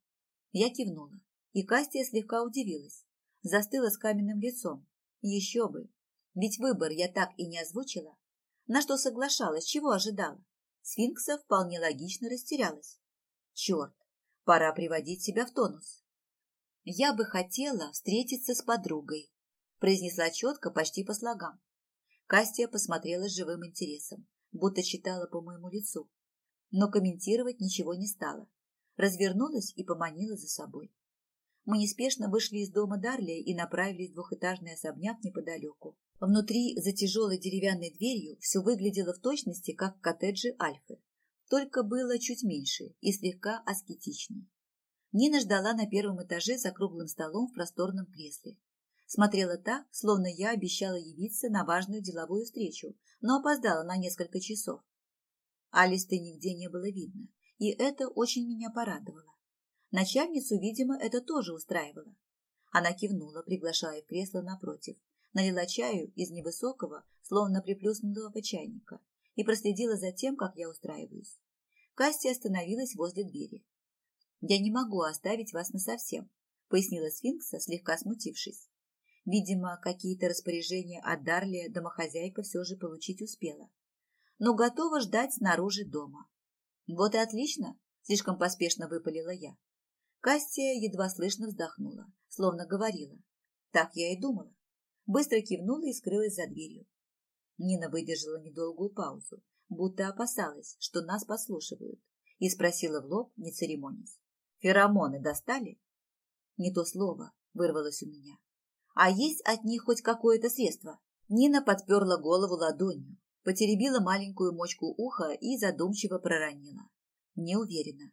Я кивнула, и Кастия слегка удивилась. Застыла с каменным лицом. Еще бы, ведь выбор я так и не озвучила. На что соглашалась, чего ожидала? Сфинкса вполне логично растерялась. Черт, пора приводить себя в тонус. Я бы хотела встретиться с подругой, произнесла четко, почти по слогам. Кастия посмотрела с живым интересом, будто читала по моему лицу, но комментировать ничего не стала. Развернулась и поманила за собой. Мы неспешно вышли из дома Дарлия и направились в двухэтажный особняк неподалеку. Внутри, за тяжелой деревянной дверью, все выглядело в точности, как коттеджи Альфы, только было чуть меньше и слегка аскетичнее. Нина ждала на первом этаже за круглым столом в просторном кресле. Смотрела так, словно я обещала явиться на важную деловую встречу, но опоздала на несколько часов. Алисты нигде не было видно, и это очень меня порадовало. Начальницу, видимо, это тоже устраивало. Она кивнула, приглашая в кресло напротив, налила чаю из невысокого, словно приплюснутого чайника, и проследила за тем, как я устраиваюсь. Касси остановилась возле двери. «Я не могу оставить вас насовсем», — пояснила сфинкса, слегка смутившись. Видимо, какие-то распоряжения от Дарлия домохозяйка все же получить успела. но готова ждать снаружи дома. Вот и отлично, слишком поспешно выпалила я. Кастия едва слышно вздохнула, словно говорила. Так я и думала. Быстро кивнула и скрылась за дверью. Нина выдержала недолгую паузу, будто опасалась, что нас послушивают, и спросила в лоб, не церемонясь. «Феромоны достали?» Не то слово вырвалось у меня. «А есть от них хоть какое-то средство?» Нина подперла голову ладонью, потеребила маленькую мочку уха и задумчиво проронила. «Не уверена.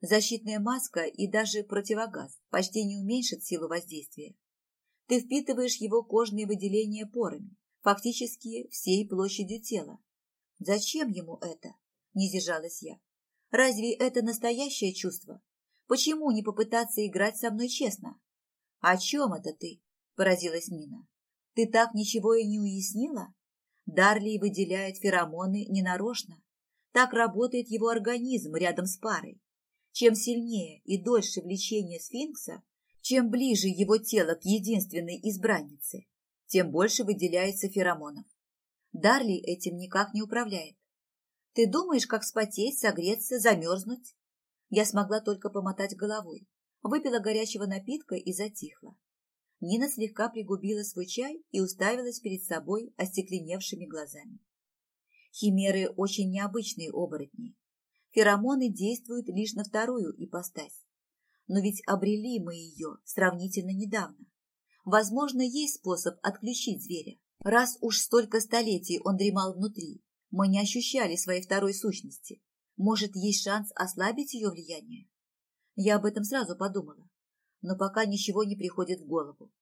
Защитная маска и даже противогаз почти не уменьшат силу воздействия. Ты впитываешь его кожные выделения порами, фактически всей площадью тела. Зачем ему это? Не сдержалась я. Разве это настоящее чувство? Почему не попытаться играть со мной честно? О чем это ты? Поразилась Нина. Ты так ничего и не уяснила? Дарли выделяет феромоны ненарочно. Так работает его организм рядом с парой. Чем сильнее и дольше влечение сфинкса, чем ближе его тело к единственной избраннице, тем больше выделяется феромонов. Дарли этим никак не управляет. Ты думаешь, как вспотеть, согреться, замерзнуть? Я смогла только помотать головой, выпила горячего напитка и затихла. Нина слегка пригубила свой чай и уставилась перед собой остекленевшими глазами. Химеры очень необычные оборотни, Феромоны действуют лишь на вторую ипостась. Но ведь обрели мы ее сравнительно недавно. Возможно, есть способ отключить зверя. Раз уж столько столетий он дремал внутри, мы не ощущали своей второй сущности. Может, есть шанс ослабить ее влияние? Я об этом сразу подумала, но пока ничего не приходит в голову.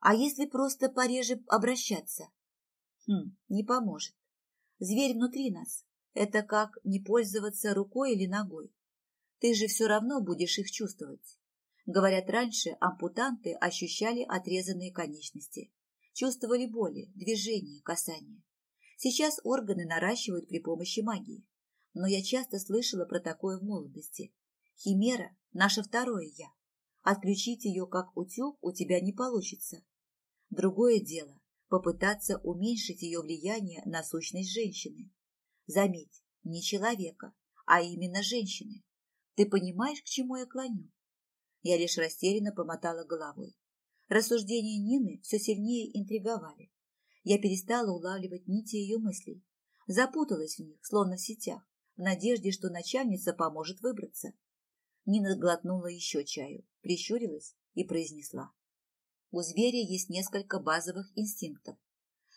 А если просто пореже обращаться? Хм, не поможет. Зверь внутри нас, это как не пользоваться рукой или ногой. Ты же все равно будешь их чувствовать. Говорят, раньше ампутанты ощущали отрезанные конечности. Чувствовали боли, движения, касания. Сейчас органы наращивают при помощи магии. Но я часто слышала про такое в молодости. Химера – наше второе «я». Отключить ее как утюг у тебя не получится. Другое дело – попытаться уменьшить ее влияние на сущность женщины. Заметь, не человека, а именно женщины. Ты понимаешь, к чему я клоню? Я лишь растерянно помотала головой. Рассуждения Нины все сильнее интриговали. Я перестала улавливать нити ее мыслей. Запуталась в них, словно в сетях, в надежде, что начальница поможет выбраться. Нина глотнула еще чаю, прищурилась и произнесла. У зверя есть несколько базовых инстинктов.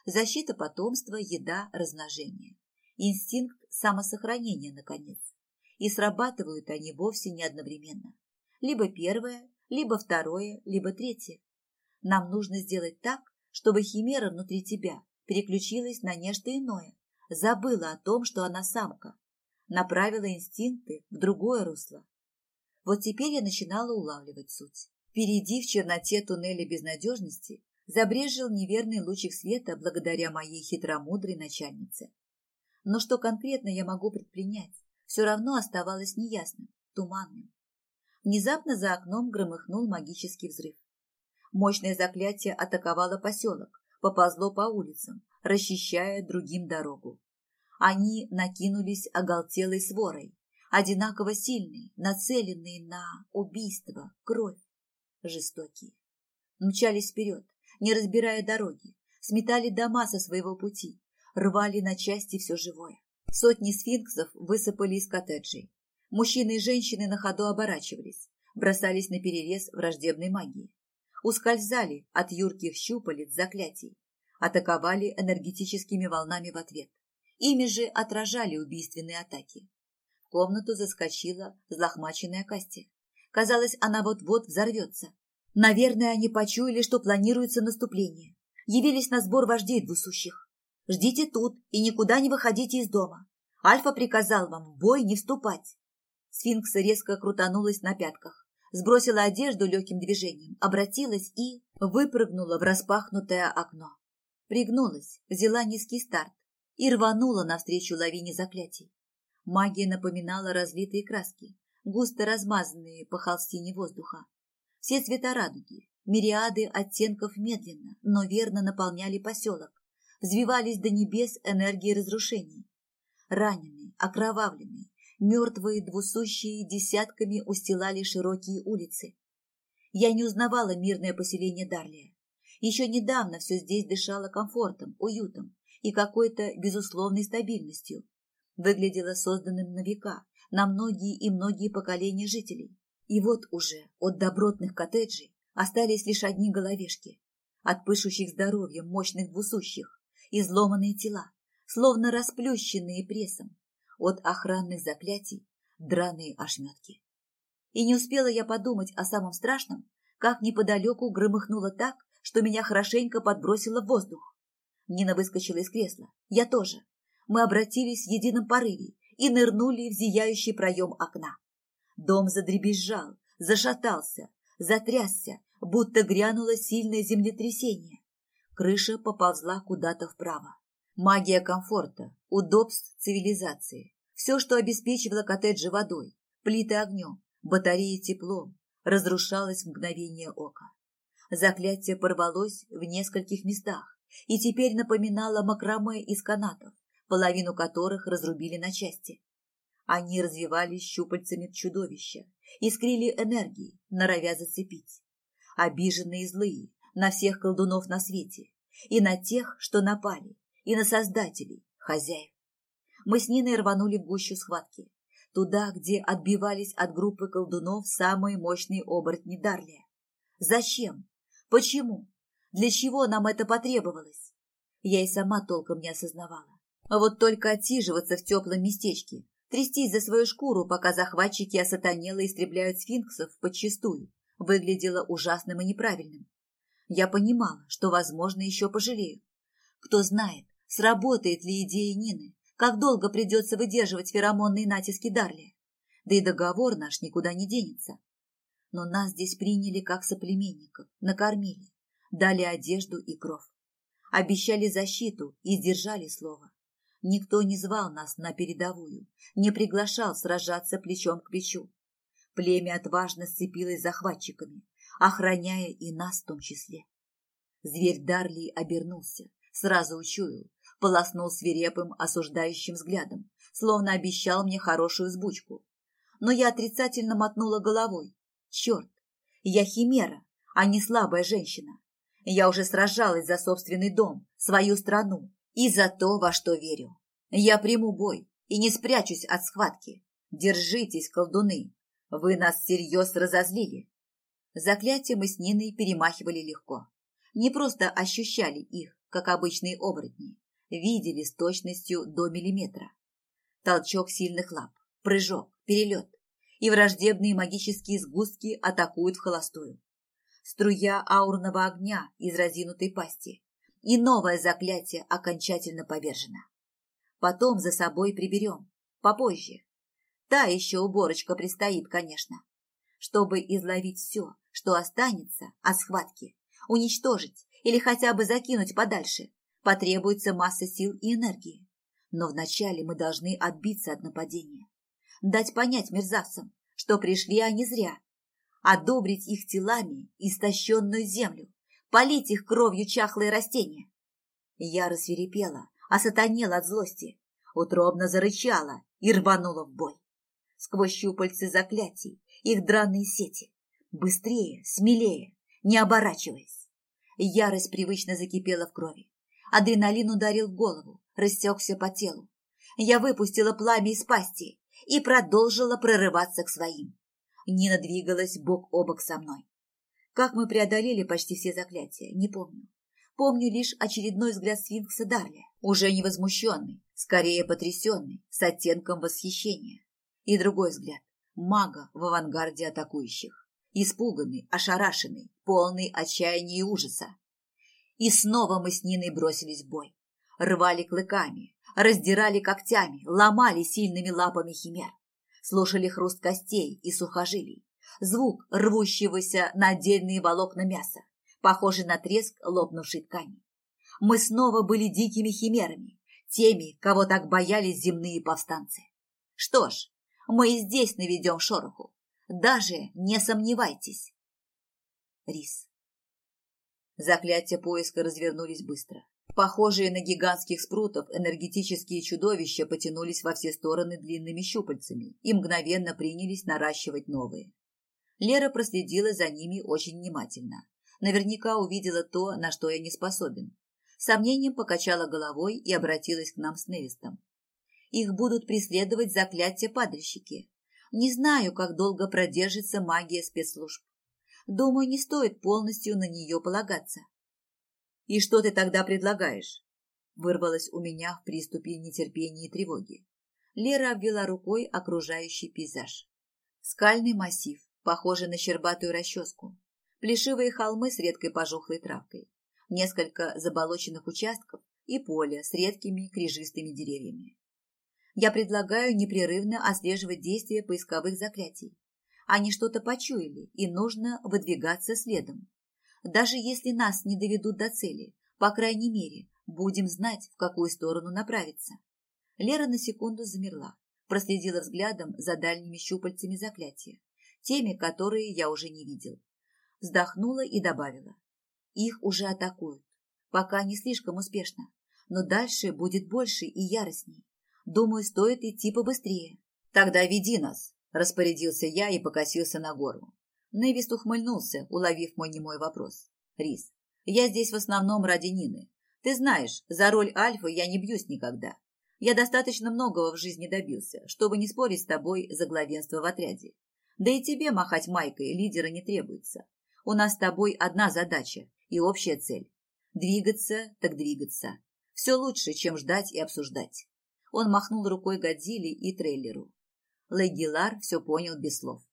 Защита потомства, еда, размножение инстинкт самосохранения, наконец. И срабатывают они вовсе не одновременно. Либо первое, либо второе, либо третье. Нам нужно сделать так, чтобы химера внутри тебя переключилась на нечто иное, забыла о том, что она самка, направила инстинкты в другое русло. Вот теперь я начинала улавливать суть. Впереди в черноте туннеля безнадежности забрежил неверный лучик света благодаря моей хитромудрой начальнице. Но что конкретно я могу предпринять, все равно оставалось неясным, туманным. Внезапно за окном громыхнул магический взрыв. Мощное заклятие атаковало поселок, поползло по улицам, расчищая другим дорогу. Они накинулись оголтелой сворой, одинаково сильные, нацеленные на убийство, кровь, жестокие. Мчались вперед, не разбирая дороги, сметали дома со своего пути, рвали на части все живое. Сотни сфинксов высыпали из коттеджей. Мужчины и женщины на ходу оборачивались, бросались на перерез враждебной магии. Ускользали от юрких щупалец заклятий, атаковали энергетическими волнами в ответ. Ими же отражали убийственные атаки. В комнату заскочила взлохмаченная Касти. Казалось, она вот-вот взорвется. Наверное, они почуяли, что планируется наступление. Явились на сбор вождей двусущих. Ждите тут и никуда не выходите из дома. Альфа приказал вам в бой не вступать. Сфинкс резко крутанулась на пятках, сбросила одежду легким движением, обратилась и выпрыгнула в распахнутое окно. Пригнулась, взяла низкий старт и рванула навстречу лавине заклятий. Магия напоминала разлитые краски, густо размазанные по холстине воздуха. Все цвета радуги, мириады оттенков медленно, но верно наполняли поселок, взвивались до небес энергии разрушений, Раненые, окровавленные, мертвые двусущие десятками устилали широкие улицы. Я не узнавала мирное поселение Дарлия. Еще недавно все здесь дышало комфортом, уютом и какой-то безусловной стабильностью. Выглядело созданным на века, на многие и многие поколения жителей. И вот уже от добротных коттеджей остались лишь одни головешки, от пышущих здоровьем мощных двусущих, изломанные тела, словно расплющенные прессом, от охранных заклятий драные ошметки. И не успела я подумать о самом страшном, как неподалеку громыхнуло так, что меня хорошенько подбросило в воздух. Нина выскочила из кресла. Я тоже. Мы обратились в едином порыве и нырнули в зияющий проем окна. Дом задребезжал, зашатался, затрясся, будто грянуло сильное землетрясение. Крыша поползла куда-то вправо. Магия комфорта, удобств цивилизации. Все, что обеспечивало коттеджи водой, плиты огнем, батареи теплом, разрушалось в мгновение ока. Заклятие порвалось в нескольких местах и теперь напоминало макраме из канатов, половину которых разрубили на части. Они развивались щупальцами чудовища, искрили энергией, норовя зацепить. Обиженные и злые на всех колдунов на свете, и на тех, что напали, и на создателей, хозяев. Мы с Ниной рванули в гущу схватки, туда, где отбивались от группы колдунов самые мощные оборотни Дарлия. Зачем? Почему? Для чего нам это потребовалось? Я и сама толком не осознавала. А вот только отсиживаться в теплом местечке, трястись за свою шкуру, пока захватчики осатанело истребляют сфинксов подчистую, выглядело ужасным и неправильным. Я понимала, что, возможно, еще пожалею. Кто знает, сработает ли идея Нины, как долго придется выдерживать феромонные натиски Дарли. Да и договор наш никуда не денется. Но нас здесь приняли как соплеменников, накормили, дали одежду и кров. Обещали защиту и сдержали слово. Никто не звал нас на передовую, не приглашал сражаться плечом к плечу. Племя отважно сцепилось захватчиками, охраняя и нас в том числе. Зверь Дарли обернулся, сразу учуял, полоснул свирепым, осуждающим взглядом, словно обещал мне хорошую сбучку. Но я отрицательно мотнула головой. Черт, я химера, а не слабая женщина. Я уже сражалась за собственный дом, свою страну и за то, во что верю. Я приму бой и не спрячусь от схватки. Держитесь, колдуны, вы нас всерьез разозлили. Заклятия мы с Ниной перемахивали легко. Не просто ощущали их, как обычные оборотни, видели с точностью до миллиметра. Толчок сильных лап, прыжок, перелет, и враждебные магические сгустки атакуют в холостую струя аурного огня из разинутой пасти, и новое заклятие окончательно повержено. Потом за собой приберем, попозже. Та еще уборочка предстоит, конечно. Чтобы изловить все, что останется от схватки, уничтожить или хотя бы закинуть подальше, потребуется масса сил и энергии. Но вначале мы должны отбиться от нападения. Дать понять мерзавцам, что пришли они зря одобрить их телами истощенную землю, полить их кровью чахлые растения. Я рассверепела, осатанела от злости, утробно зарычала и рванула в бой. Сквозь щупальцы заклятий, их драные сети. Быстрее, смелее, не оборачиваясь. Ярость привычно закипела в крови. Адреналин ударил в голову, растекся по телу. Я выпустила пламя из пасти и продолжила прорываться к своим. Нина двигалась бок о бок со мной. Как мы преодолели почти все заклятия, не помню. Помню лишь очередной взгляд сфинкса Дарли, уже не возмущенный, скорее потрясенный, с оттенком восхищения. И другой взгляд мага в авангарде атакующих. Испуганный, ошарашенный, полный отчаяния и ужаса. И снова мы с Ниной бросились в бой. Рвали клыками, раздирали когтями, ломали сильными лапами химер слушали хруст костей и сухожилий, звук рвущегося на отдельные волокна мяса, похожий на треск лопнувшей ткани. Мы снова были дикими химерами, теми, кого так боялись земные повстанцы. Что ж, мы и здесь наведем шороху. Даже не сомневайтесь. Рис. Заклятия поиска развернулись быстро. Похожие на гигантских спрутов энергетические чудовища потянулись во все стороны длинными щупальцами и мгновенно принялись наращивать новые. Лера проследила за ними очень внимательно. Наверняка увидела то, на что я не способен. Сомнением покачала головой и обратилась к нам с Невистом. Их будут преследовать заклятия падальщики. Не знаю, как долго продержится магия спецслужб. Думаю, не стоит полностью на нее полагаться. «И что ты тогда предлагаешь?» Вырвалось у меня в приступе нетерпения и тревоги. Лера обвела рукой окружающий пейзаж. Скальный массив, похожий на щербатую расческу. Плешивые холмы с редкой пожухлой травкой. Несколько заболоченных участков и поле с редкими крижистыми деревьями. Я предлагаю непрерывно отслеживать действия поисковых заклятий. Они что-то почуяли, и нужно выдвигаться следом. Даже если нас не доведут до цели, по крайней мере, будем знать, в какую сторону направиться. Лера на секунду замерла, проследила взглядом за дальними щупальцами заклятия, теми, которые я уже не видел. Вздохнула и добавила. Их уже атакуют. Пока не слишком успешно, но дальше будет больше и яростней. Думаю, стоит идти побыстрее. Тогда веди нас, распорядился я и покосился на гору. Невист ухмыльнулся, уловив мой немой вопрос. «Рис, я здесь в основном ради Нины. Ты знаешь, за роль Альфы я не бьюсь никогда. Я достаточно многого в жизни добился, чтобы не спорить с тобой за главенство в отряде. Да и тебе махать майкой лидера не требуется. У нас с тобой одна задача и общая цель. Двигаться, так двигаться. Все лучше, чем ждать и обсуждать. Он махнул рукой Годзилле и трейлеру. Легилар все понял без слов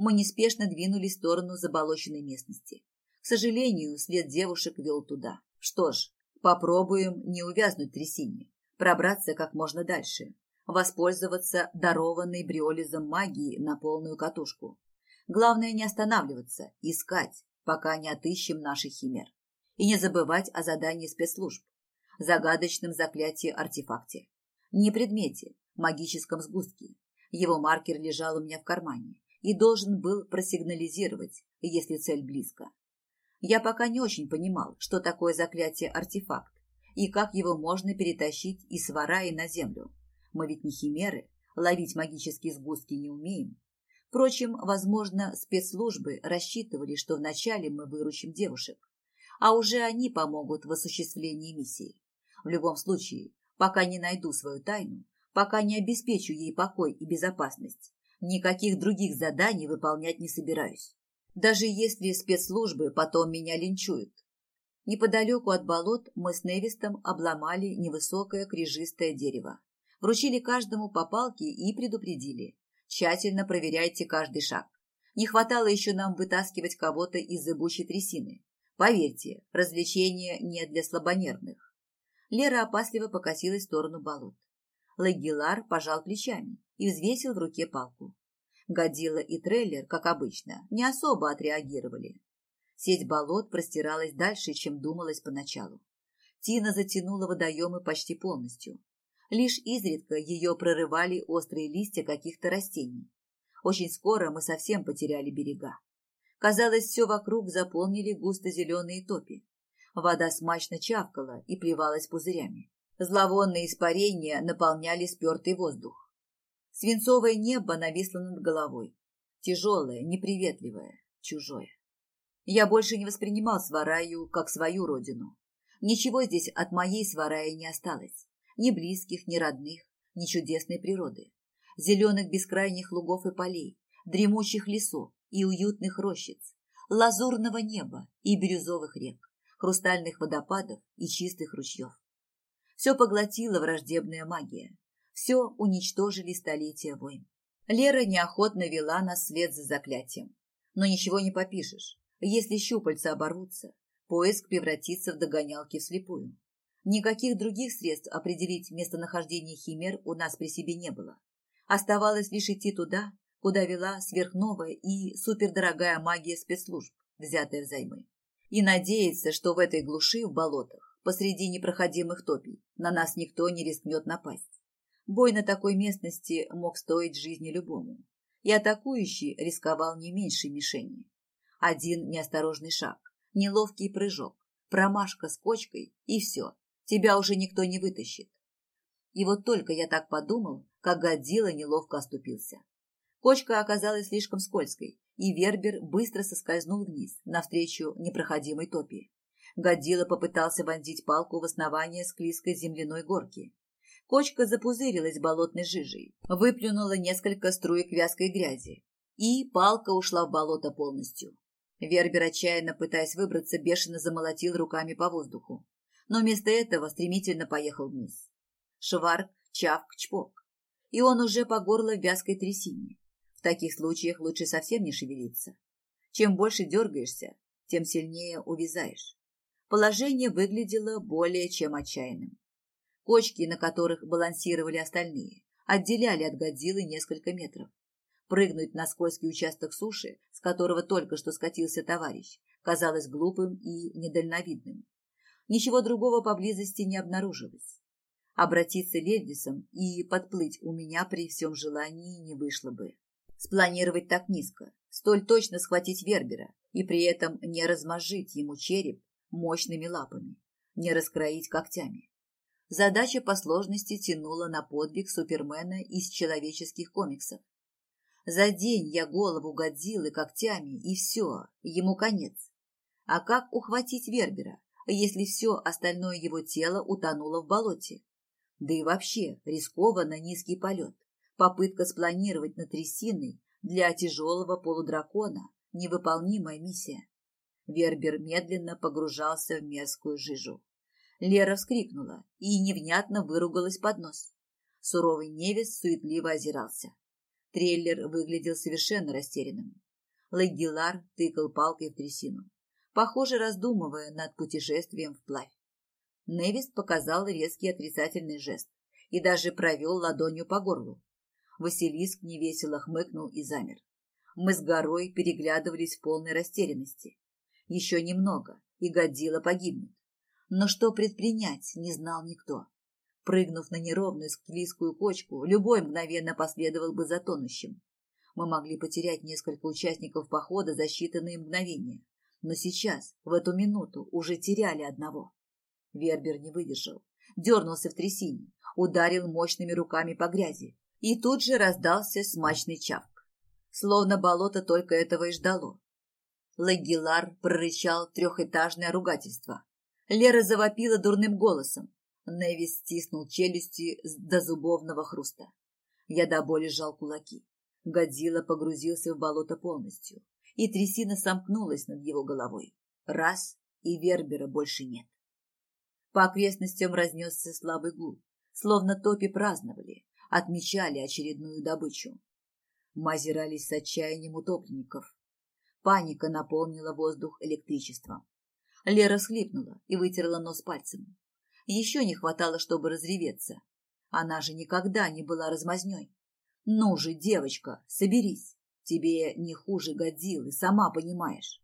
мы неспешно двинулись в сторону заболоченной местности. К сожалению, след девушек вел туда. Что ж, попробуем не увязнуть трясине, пробраться как можно дальше, воспользоваться дарованной бриолизом магии на полную катушку. Главное не останавливаться, искать, пока не отыщем наших химер. И не забывать о задании спецслужб, загадочном заклятии-артефакте. Не предмете, магическом сгустке. Его маркер лежал у меня в кармане, и должен был просигнализировать, если цель близко. Я пока не очень понимал, что такое заклятие-артефакт и как его можно перетащить из свараи на землю. Мы ведь не химеры, ловить магические сгустки не умеем. Впрочем, возможно, спецслужбы рассчитывали, что вначале мы выручим девушек, а уже они помогут в осуществлении миссии. В любом случае, пока не найду свою тайну, пока не обеспечу ей покой и безопасность, Никаких других заданий выполнять не собираюсь. Даже если спецслужбы потом меня линчуют. Неподалеку от болот мы с Невистом обломали невысокое крижистое дерево. Вручили каждому по палке и предупредили. Тщательно проверяйте каждый шаг. Не хватало еще нам вытаскивать кого-то из зыбучей трясины. Поверьте, развлечение не для слабонервных. Лера опасливо покосилась в сторону болот. Лагилар пожал плечами и взвесил в руке палку. Годила и трейлер, как обычно, не особо отреагировали. Сеть болот простиралась дальше, чем думалось поначалу. Тина затянула водоемы почти полностью. Лишь изредка ее прорывали острые листья каких-то растений. Очень скоро мы совсем потеряли берега. Казалось, все вокруг заполнили густо-зеленые топи. Вода смачно чавкала и плевалась пузырями. Зловонные испарения наполняли спертый воздух. Свинцовое небо нависло над головой. Тяжелое, неприветливое, чужое. Я больше не воспринимал Свараю как свою родину. Ничего здесь от моей Свараи не осталось. Ни близких, ни родных, ни чудесной природы. Зеленых бескрайних лугов и полей, дремучих лесов и уютных рощиц, лазурного неба и бирюзовых рек, хрустальных водопадов и чистых ручьев. Все поглотила враждебная магия, все уничтожили столетия войн. Лера неохотно вела нас след за заклятием. Но ничего не попишешь. Если щупальца оборвутся, поиск превратится в догонялки вслепую. Никаких других средств определить местонахождение химер у нас при себе не было. Оставалось лишь идти туда, куда вела сверхновая и супердорогая магия спецслужб, взятая взаймы. И надеяться, что в этой глуши в болотах, посреди непроходимых топий, на нас никто не рискнет напасть. Бой на такой местности мог стоить жизни любому, и атакующий рисковал не меньше мишени. Один неосторожный шаг, неловкий прыжок, промашка с кочкой, и все. Тебя уже никто не вытащит. И вот только я так подумал, как Годзилла неловко оступился. Кочка оказалась слишком скользкой, и Вербер быстро соскользнул вниз, навстречу непроходимой топи. Годзилла попытался вонзить палку в основание склизкой земляной горки. Кочка запузырилась болотной жижей, выплюнула несколько струек вязкой грязи, и палка ушла в болото полностью. Вербер, отчаянно пытаясь выбраться, бешено замолотил руками по воздуху, но вместо этого стремительно поехал вниз. Шварк, чавк, чпок. И он уже по горло в вязкой трясине. В таких случаях лучше совсем не шевелиться. Чем больше дергаешься, тем сильнее увязаешь. Положение выглядело более чем отчаянным. Кочки, на которых балансировали остальные, отделяли от Годзиллы несколько метров. Прыгнуть на скользкий участок суши, с которого только что скатился товарищ, казалось глупым и недальновидным. Ничего другого поблизости не обнаружилось. Обратиться Лельдисом и подплыть у меня при всем желании не вышло бы. Спланировать так низко, столь точно схватить Вербера и при этом не размозжить ему череп мощными лапами, не раскроить когтями. Задача по сложности тянула на подвиг Супермена из человеческих комиксов. За день я голову Годзиллы когтями, и все, ему конец. А как ухватить Вербера, если все остальное его тело утонуло в болоте? Да и вообще рискованно низкий полет. Попытка спланировать над трясиной для тяжелого полудракона – невыполнимая миссия. Вербер медленно погружался в мерзкую жижу. Лера вскрикнула и невнятно выругалась под нос. Суровый невес суетливо озирался. Трейлер выглядел совершенно растерянным. Лагилар тыкал палкой в трясину, похоже, раздумывая над путешествием вплавь. Невис показал резкий отрицательный жест и даже провел ладонью по горлу. Василиск невесело хмыкнул и замер. Мы с горой переглядывались в полной растерянности. Еще немного, и Годзилла погибнет. Но что предпринять, не знал никто. Прыгнув на неровную склизкую кочку, любой мгновенно последовал бы за тонущим. Мы могли потерять несколько участников похода за считанные мгновения, но сейчас, в эту минуту, уже теряли одного. Вербер не выдержал, дернулся в трясине, ударил мощными руками по грязи, и тут же раздался смачный чавк. Словно болото только этого и ждало. Лагилар прорычал трехэтажное ругательство. Лера завопила дурным голосом. Невис стиснул челюсти до зубовного хруста. Я до боли сжал кулаки. Годзилла погрузился в болото полностью, и трясина сомкнулась над его головой. Раз, и Вербера больше нет. По окрестностям разнесся слабый гул, словно топи праздновали, отмечали очередную добычу. Мы озирались с отчаянием утопленников, Паника наполнила воздух электричеством. Лера схлипнула и вытерла нос пальцем. Еще не хватало, чтобы разреветься. Она же никогда не была размазней. Ну же, девочка, соберись. Тебе не хуже Годзиллы, сама понимаешь.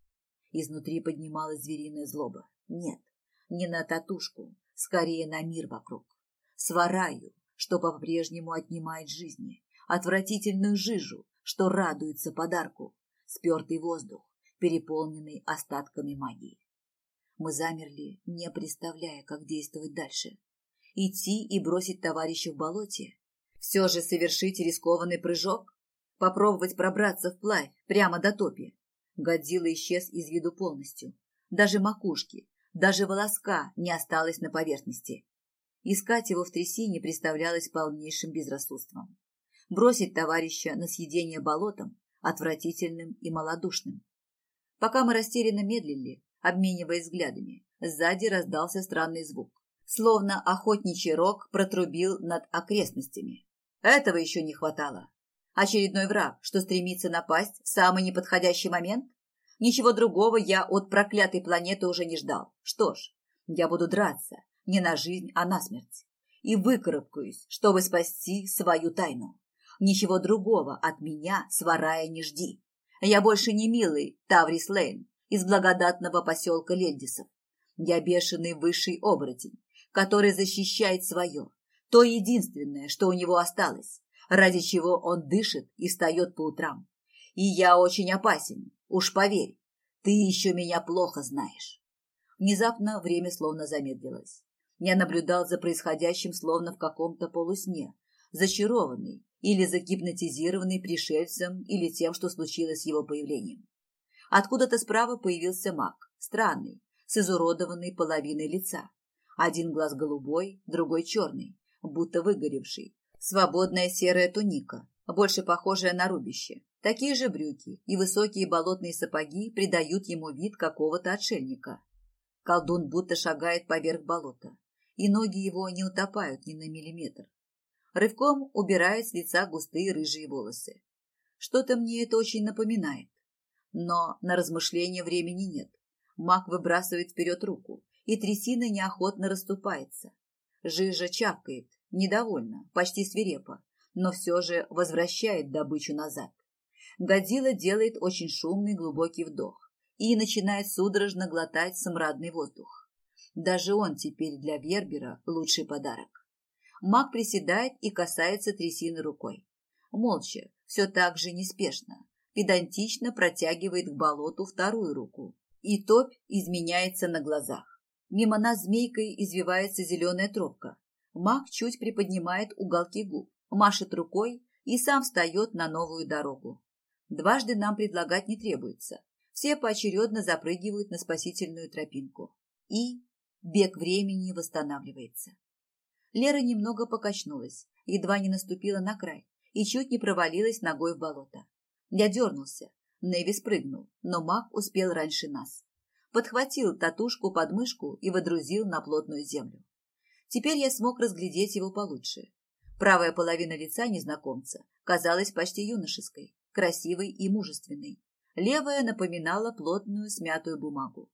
Изнутри поднималась звериная злоба. Нет, не на татушку, скорее на мир вокруг. Свараю, что по-прежнему отнимает жизни, отвратительную жижу, что радуется подарку, спертый воздух, переполненный остатками магии. Мы замерли, не представляя, как действовать дальше. Идти и бросить товарища в болоте? Все же совершить рискованный прыжок? Попробовать пробраться вплавь, прямо до топи? Годзилла исчез из виду полностью. Даже макушки, даже волоска не осталось на поверхности. Искать его в трясине представлялось полнейшим безрассудством. Бросить товарища на съедение болотом отвратительным и малодушным. Пока мы растерянно медлили, обмениваясь взглядами, сзади раздался странный звук. Словно охотничий рог протрубил над окрестностями. Этого еще не хватало. Очередной враг, что стремится напасть в самый неподходящий момент? Ничего другого я от проклятой планеты уже не ждал. Что ж, я буду драться не на жизнь, а на смерть. И выкарабкаюсь, чтобы спасти свою тайну. Ничего другого от меня, сварая, не жди. Я больше не милый Таврис Лейн из благодатного поселка Лельдисов. Я бешеный высший оборотень, который защищает свое, то единственное, что у него осталось, ради чего он дышит и встает по утрам. И я очень опасен, уж поверь, ты еще меня плохо знаешь. Внезапно время словно замедлилось. Я наблюдал за происходящим словно в каком-то полусне, зачарованный или загипнотизированный пришельцем или тем, что случилось с его появлением. Откуда-то справа появился маг, странный, с изуродованной половиной лица. Один глаз голубой, другой черный, будто выгоревший. Свободная серая туника, больше похожая на рубище. Такие же брюки и высокие болотные сапоги придают ему вид какого-то отшельника. Колдун будто шагает поверх болота, и ноги его не утопают ни на миллиметр. Рывком убирает с лица густые рыжие волосы. Что-то мне это очень напоминает. Но на размышления времени нет. Маг выбрасывает вперед руку, и трясина неохотно расступается. Жижа чавкает, недовольно, почти свирепо, но все же возвращает добычу назад. Годила делает очень шумный глубокий вдох и начинает судорожно глотать смрадный воздух. Даже он теперь для Вербера лучший подарок. Маг приседает и касается трясины рукой. Молча, все так же неспешно, педантично протягивает к болоту вторую руку. И топь изменяется на глазах. Мимо нас змейкой извивается зеленая тропка. Маг чуть приподнимает уголки губ, машет рукой и сам встает на новую дорогу. Дважды нам предлагать не требуется. Все поочередно запрыгивают на спасительную тропинку. И бег времени восстанавливается. Лера немного покачнулась, едва не наступила на край и чуть не провалилась ногой в болото. Я дернулся. Неви спрыгнул, но маг успел раньше нас. Подхватил татушку под мышку и водрузил на плотную землю. Теперь я смог разглядеть его получше. Правая половина лица незнакомца казалась почти юношеской, красивой и мужественной. Левая напоминала плотную смятую бумагу.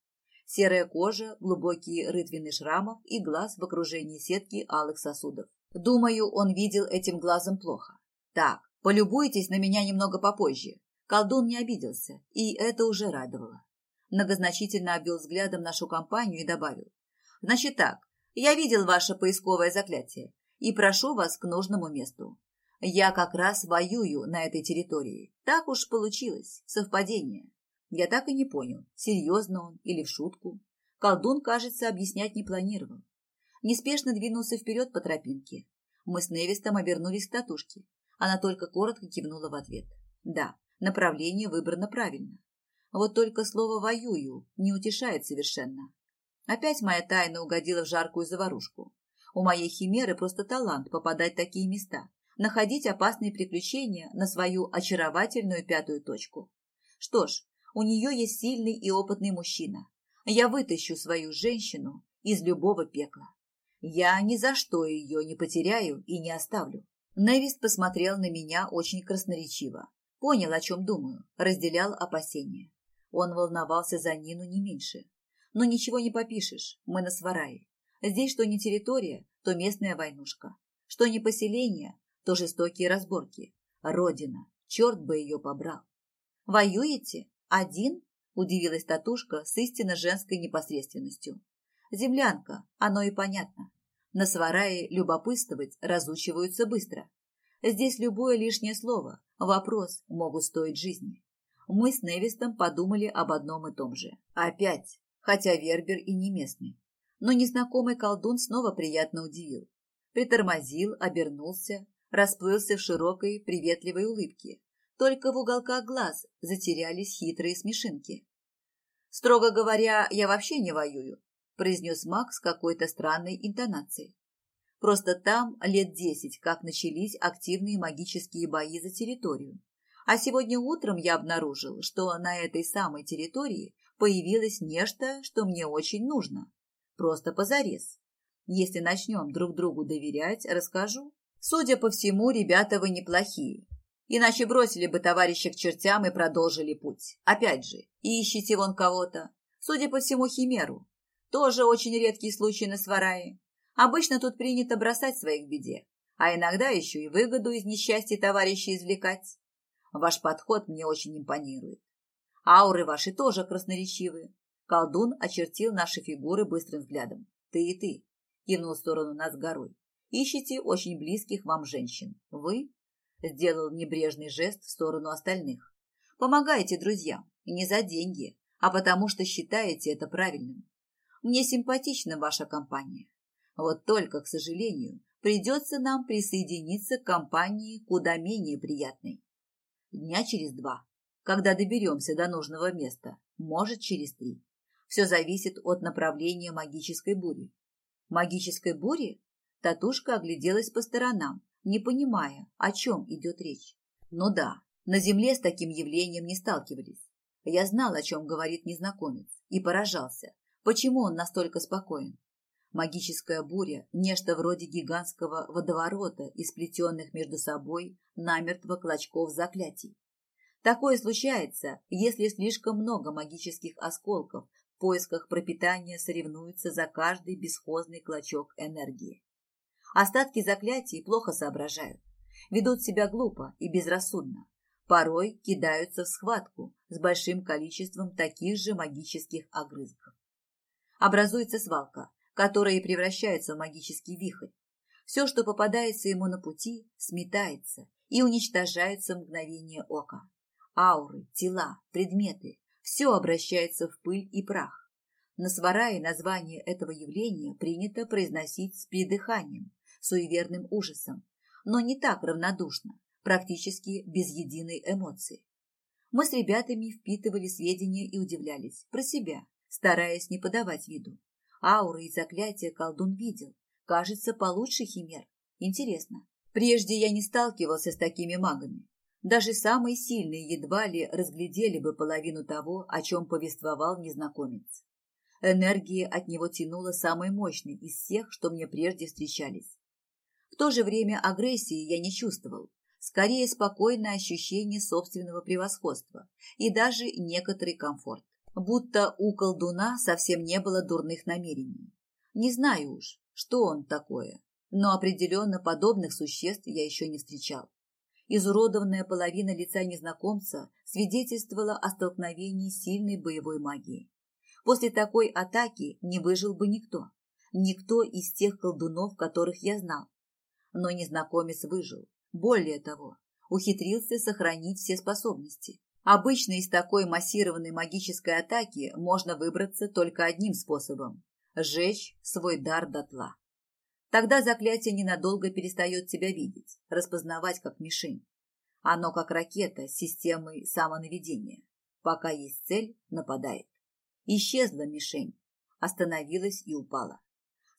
Серая кожа, глубокие рытвины шрамов и глаз в окружении сетки алых сосудов. Думаю, он видел этим глазом плохо. Так, Полюбуйтесь на меня немного попозже. Колдун не обиделся, и это уже радовало. Многозначительно обвел взглядом нашу компанию и добавил. Значит так, я видел ваше поисковое заклятие и прошу вас к нужному месту. Я как раз воюю на этой территории. Так уж получилось, совпадение. Я так и не понял, серьезно он или в шутку. Колдун, кажется, объяснять не планировал. Неспешно двинулся вперед по тропинке. Мы с Невистом обернулись к татушке. Она только коротко кивнула в ответ. Да, направление выбрано правильно. Вот только слово «воюю» не утешает совершенно. Опять моя тайна угодила в жаркую заварушку. У моей химеры просто талант попадать в такие места, находить опасные приключения на свою очаровательную пятую точку. Что ж, у нее есть сильный и опытный мужчина. Я вытащу свою женщину из любого пекла. Я ни за что ее не потеряю и не оставлю. Невист посмотрел на меня очень красноречиво. Понял, о чем думаю, разделял опасения. Он волновался за Нину не меньше. Но ничего не попишешь, мы на Сварае. Здесь что не территория, то местная войнушка. Что не поселение, то жестокие разборки. Родина, черт бы ее побрал. «Воюете? Один?» – удивилась Татушка с истинно женской непосредственностью. «Землянка, оно и понятно. На сварае любопытствовать разучиваются быстро. Здесь любое лишнее слово, вопрос могут стоить жизни. Мы с Невистом подумали об одном и том же. Опять, хотя Вербер и не местный. Но незнакомый колдун снова приятно удивил. Притормозил, обернулся, расплылся в широкой, приветливой улыбке. Только в уголках глаз затерялись хитрые смешинки. Строго говоря, я вообще не воюю произнес Макс какой-то странной интонацией. Просто там лет десять, как начались активные магические бои за территорию. А сегодня утром я обнаружил, что на этой самой территории появилось нечто, что мне очень нужно. Просто позарез. Если начнем друг другу доверять, расскажу. Судя по всему, ребята вы неплохие. Иначе бросили бы товарища к чертям и продолжили путь. Опять же, ищите вон кого-то. Судя по всему, химеру. Тоже очень редкий случай на сварае. Обычно тут принято бросать своих беде, а иногда еще и выгоду из несчастья товарища извлекать. Ваш подход мне очень импонирует. Ауры ваши тоже красноречивые. Колдун очертил наши фигуры быстрым взглядом. Ты и ты. Кинул в сторону нас горой. Ищите очень близких вам женщин. Вы? Сделал небрежный жест в сторону остальных. Помогайте друзьям. Не за деньги, а потому что считаете это правильным. Мне симпатична ваша компания. Вот только, к сожалению, придется нам присоединиться к компании куда менее приятной. Дня через два, когда доберемся до нужного места, может, через три. Все зависит от направления магической бури. Магической бури? Татушка огляделась по сторонам, не понимая, о чем идет речь. Ну да, на Земле с таким явлением не сталкивались. Я знал, о чем говорит незнакомец, и поражался, почему он настолько спокоен. Магическая буря – нечто вроде гигантского водоворота из сплетенных между собой намертво клочков заклятий. Такое случается, если слишком много магических осколков в поисках пропитания соревнуются за каждый бесхозный клочок энергии. Остатки заклятий плохо соображают, ведут себя глупо и безрассудно, порой кидаются в схватку с большим количеством таких же магических огрызков. Образуется свалка, которая и превращается в магический вихрь. Все, что попадается ему на пути, сметается и уничтожается в мгновение ока. Ауры, тела, предметы – все обращается в пыль и прах. На сварае название этого явления принято произносить с придыханием, суеверным ужасом, но не так равнодушно, практически без единой эмоции. Мы с ребятами впитывали сведения и удивлялись про себя, стараясь не подавать виду. Ауры и заклятия колдун видел, кажется, получше химер. Интересно. Прежде я не сталкивался с такими магами. Даже самые сильные едва ли разглядели бы половину того, о чем повествовал незнакомец. Энергия от него тянула самой мощной из всех, что мне прежде встречались. В то же время агрессии я не чувствовал, скорее спокойное ощущение собственного превосходства и даже некоторый комфорт. Будто у колдуна совсем не было дурных намерений. Не знаю уж, что он такое, но определенно подобных существ я еще не встречал. Изуродованная половина лица незнакомца свидетельствовала о столкновении сильной боевой магии. После такой атаки не выжил бы никто. Никто из тех колдунов, которых я знал. Но незнакомец выжил. Более того, ухитрился сохранить все способности. Обычно из такой массированной магической атаки можно выбраться только одним способом – сжечь свой дар дотла. Тогда заклятие ненадолго перестает тебя видеть, распознавать как мишень. Оно как ракета с системой самонаведения. Пока есть цель, нападает. Исчезла мишень, остановилась и упала.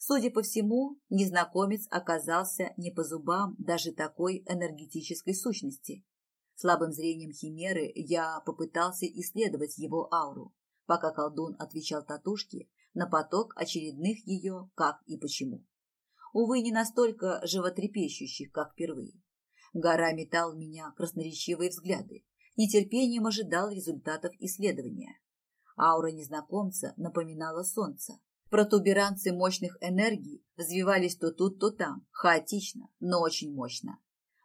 Судя по всему, незнакомец оказался не по зубам даже такой энергетической сущности. Слабым зрением химеры я попытался исследовать его ауру, пока колдун отвечал татушке на поток очередных ее как и почему. Увы, не настолько животрепещущих, как впервые. Гора метал меня красноречивые взгляды, нетерпением ожидал результатов исследования. Аура незнакомца напоминала солнце, Протуберанцы мощных энергий взвивались то тут, то там, хаотично, но очень мощно.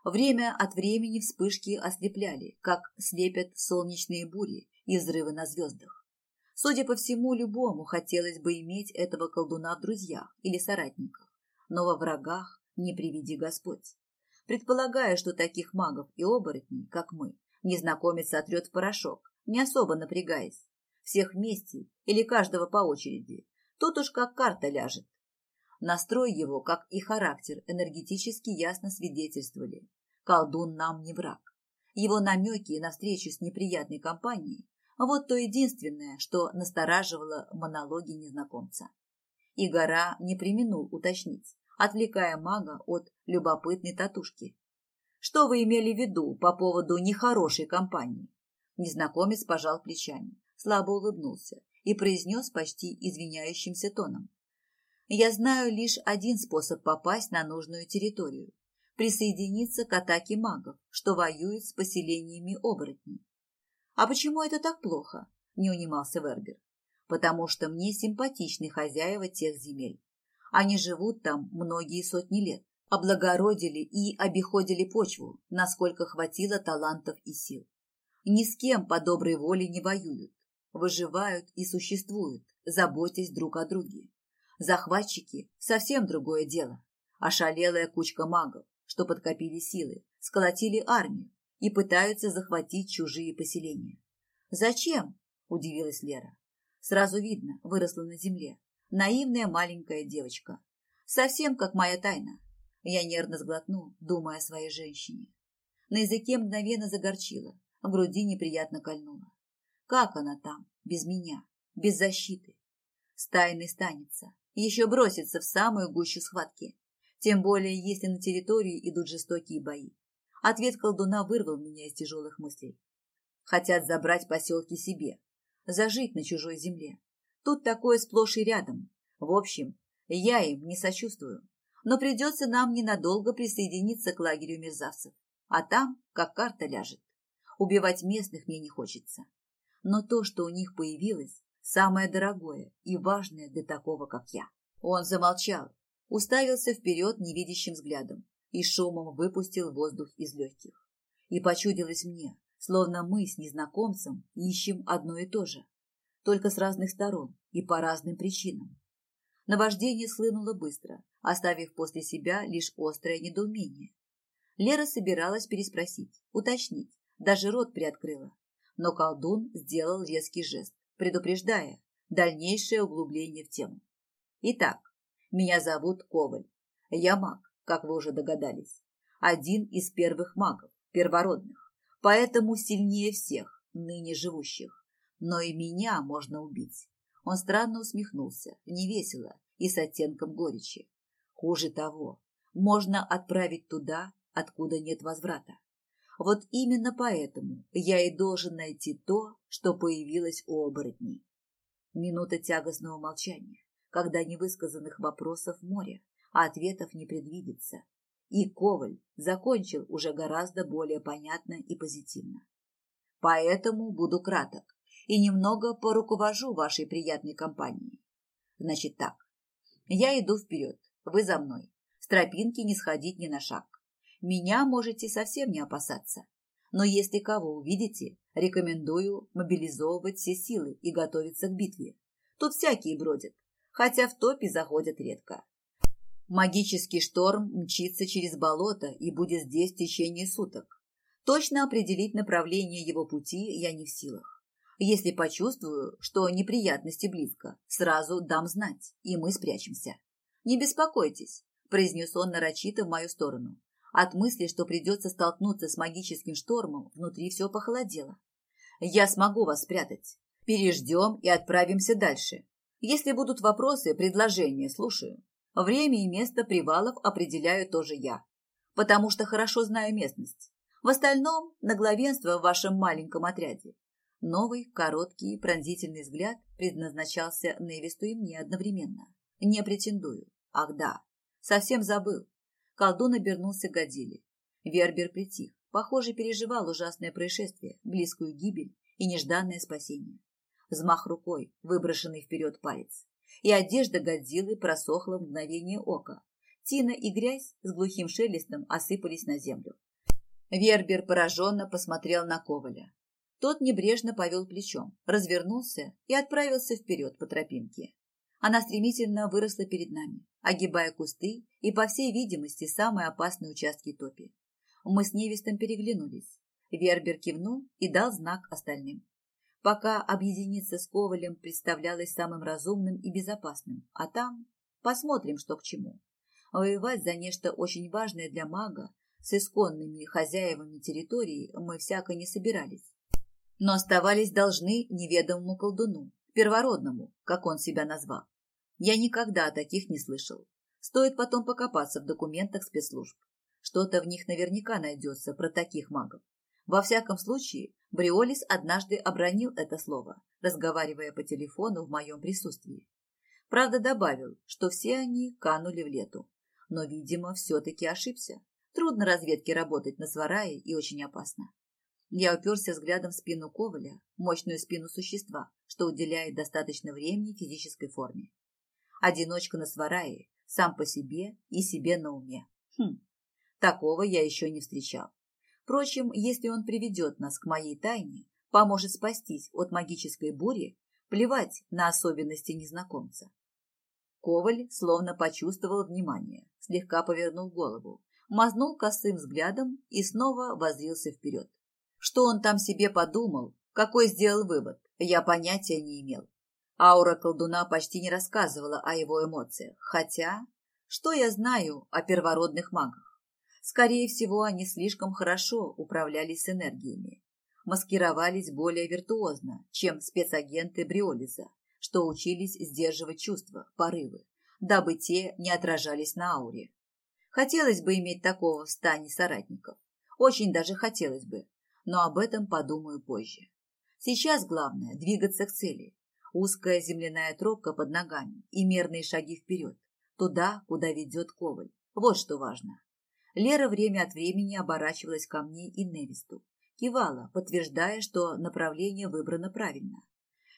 Время от времени вспышки ослепляли, как слепят солнечные бури и взрывы на звездах. Судя по всему, любому хотелось бы иметь этого колдуна в друзьях или соратниках, но во врагах не приведи Господь. Предполагая, что таких магов и оборотней, как мы, незнакомец сотрет в порошок, не особо напрягаясь, всех вместе или каждого по очереди, Тут уж как карта ляжет. Настрой его, как и характер, энергетически ясно свидетельствовали. Колдун нам не враг. Его намеки на встречу с неприятной компанией – вот то единственное, что настораживало монологи незнакомца. И гора не применул уточнить, отвлекая мага от любопытной татушки. «Что вы имели в виду по поводу нехорошей компании?» Незнакомец пожал плечами, слабо улыбнулся и произнес почти извиняющимся тоном. «Я знаю лишь один способ попасть на нужную территорию – присоединиться к атаке магов, что воюют с поселениями оборотней». «А почему это так плохо?» – не унимался Вербер. «Потому что мне симпатичны хозяева тех земель. Они живут там многие сотни лет, облагородили и обиходили почву, насколько хватило талантов и сил. Ни с кем по доброй воле не воюют, выживают и существуют, заботясь друг о друге. Захватчики – совсем другое дело. Ошалелая кучка магов, что подкопили силы, сколотили армию и пытаются захватить чужие поселения. «Зачем?» – удивилась Лера. Сразу видно, выросла на земле. Наивная маленькая девочка. Совсем как моя тайна. Я нервно сглотнул, думая о своей женщине. На языке мгновенно загорчило, в груди неприятно кольнуло. Как она там, без меня, без защиты? Стайный станется, еще бросится в самую гущу схватки. Тем более, если на территории идут жестокие бои. Ответ колдуна вырвал меня из тяжелых мыслей. Хотят забрать поселки себе, зажить на чужой земле. Тут такое сплошь и рядом. В общем, я им не сочувствую. Но придется нам ненадолго присоединиться к лагерю мерзавцев. А там, как карта ляжет. Убивать местных мне не хочется. Но то, что у них появилось, самое дорогое и важное для такого, как я. Он замолчал, уставился вперед невидящим взглядом и шумом выпустил воздух из легких. И почудилось мне, словно мы с незнакомцем ищем одно и то же, только с разных сторон и по разным причинам. Наваждение слынуло быстро, оставив после себя лишь острое недоумение. Лера собиралась переспросить, уточнить, даже рот приоткрыла. Но колдун сделал резкий жест, предупреждая дальнейшее углубление в тему. Итак, меня зовут Коваль. Я маг, как вы уже догадались. Один из первых магов, первородных, поэтому сильнее всех, ныне живущих. Но и меня можно убить. Он странно усмехнулся, невесело и с оттенком горечи. Хуже того, можно отправить туда, откуда нет возврата. Вот именно поэтому я и должен найти то, что появилось у оборотней. Минута тягостного молчания, когда невысказанных вопросов море, а ответов не предвидится. И Коваль закончил уже гораздо более понятно и позитивно. Поэтому буду краток и немного поруковожу вашей приятной компанией. Значит так, я иду вперед, вы за мной. С тропинки не сходить ни на шаг. Меня можете совсем не опасаться. Но если кого увидите, рекомендую мобилизовывать все силы и готовиться к битве. Тут всякие бродят, хотя в топе заходят редко. Магический шторм мчится через болото и будет здесь в течение суток. Точно определить направление его пути я не в силах. Если почувствую, что неприятности близко, сразу дам знать, и мы спрячемся. Не беспокойтесь, произнес он нарочито в мою сторону. От мысли, что придется столкнуться с магическим штормом, внутри все похолодело. Я смогу вас спрятать. Переждем и отправимся дальше. Если будут вопросы, предложения, слушаю. Время и место привалов определяю тоже я, потому что хорошо знаю местность. В остальном на главенство в вашем маленьком отряде. Новый, короткий, пронзительный взгляд предназначался Невисту и мне одновременно. Не претендую. Ах да, совсем забыл. Колдун обернулся к Годиле. Вербер притих. Похоже, переживал ужасное происшествие, близкую гибель и нежданное спасение. Взмах рукой, выброшенный вперед палец. И одежда Годзиллы просохла в мгновение ока. Тина и грязь с глухим шелестом осыпались на землю. Вербер пораженно посмотрел на Коваля. Тот небрежно повел плечом, развернулся и отправился вперед по тропинке. Она стремительно выросла перед нами, огибая кусты и, по всей видимости, самые опасные участки топи. Мы с невестом переглянулись. Вербер кивнул и дал знак остальным. Пока объединиться с Ковалем представлялось самым разумным и безопасным, а там посмотрим, что к чему. Воевать за нечто очень важное для мага с исконными хозяевами территории мы всяко не собирались. Но оставались должны неведомому колдуну, первородному, как он себя назвал. Я никогда о таких не слышал. Стоит потом покопаться в документах спецслужб. Что-то в них наверняка найдется про таких магов. Во всяком случае, Бриолис однажды обронил это слово, разговаривая по телефону в моем присутствии. Правда, добавил, что все они канули в лету. Но, видимо, все-таки ошибся. Трудно разведке работать на сварае и очень опасно. Я уперся взглядом в спину Коваля, мощную спину существа, что уделяет достаточно времени физической форме. Одиночка на сварае, сам по себе и себе на уме. Хм, такого я еще не встречал. Впрочем, если он приведет нас к моей тайне, поможет спастись от магической бури, плевать на особенности незнакомца. Коваль словно почувствовал внимание, слегка повернул голову, мазнул косым взглядом и снова возрился вперед. Что он там себе подумал, какой сделал вывод, я понятия не имел. Аура колдуна почти не рассказывала о его эмоциях, хотя Что я знаю о первородных магах? Скорее всего, они слишком хорошо управлялись энергиями, маскировались более виртуозно, чем спецагенты Бриолиза, что учились сдерживать чувства, порывы, дабы те не отражались на ауре. Хотелось бы иметь такого в стане соратников. Очень даже хотелось бы, но об этом подумаю позже. Сейчас главное – двигаться к цели. Узкая земляная тропка под ногами и мерные шаги вперед, туда, куда ведет Коваль. Вот что важно. Лера время от времени оборачивалась ко мне и Невисту. Кивала, подтверждая, что направление выбрано правильно.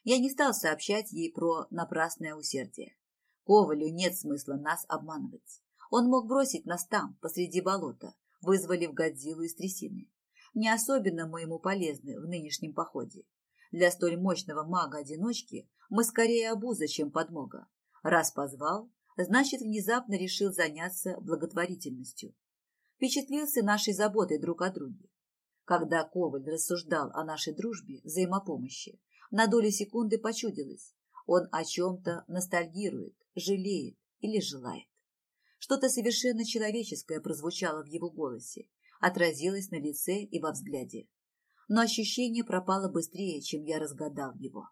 Я не стал сообщать ей про напрасное усердие. Ковалю нет смысла нас обманывать. Он мог бросить нас там, посреди болота, вызволив Годзиллу из трясины. Не особенно мы ему полезны в нынешнем походе. Для столь мощного мага-одиночки мы скорее обуза, чем подмога. Раз позвал, значит, внезапно решил заняться благотворительностью. Впечатлился нашей заботой друг о друге. Когда Коваль рассуждал о нашей дружбе, взаимопомощи, на долю секунды почудилось. Он о чем-то ностальгирует, жалеет или желает. Что-то совершенно человеческое прозвучало в его голосе, отразилось на лице и во взгляде. Но ощущение пропало быстрее, чем я разгадал его.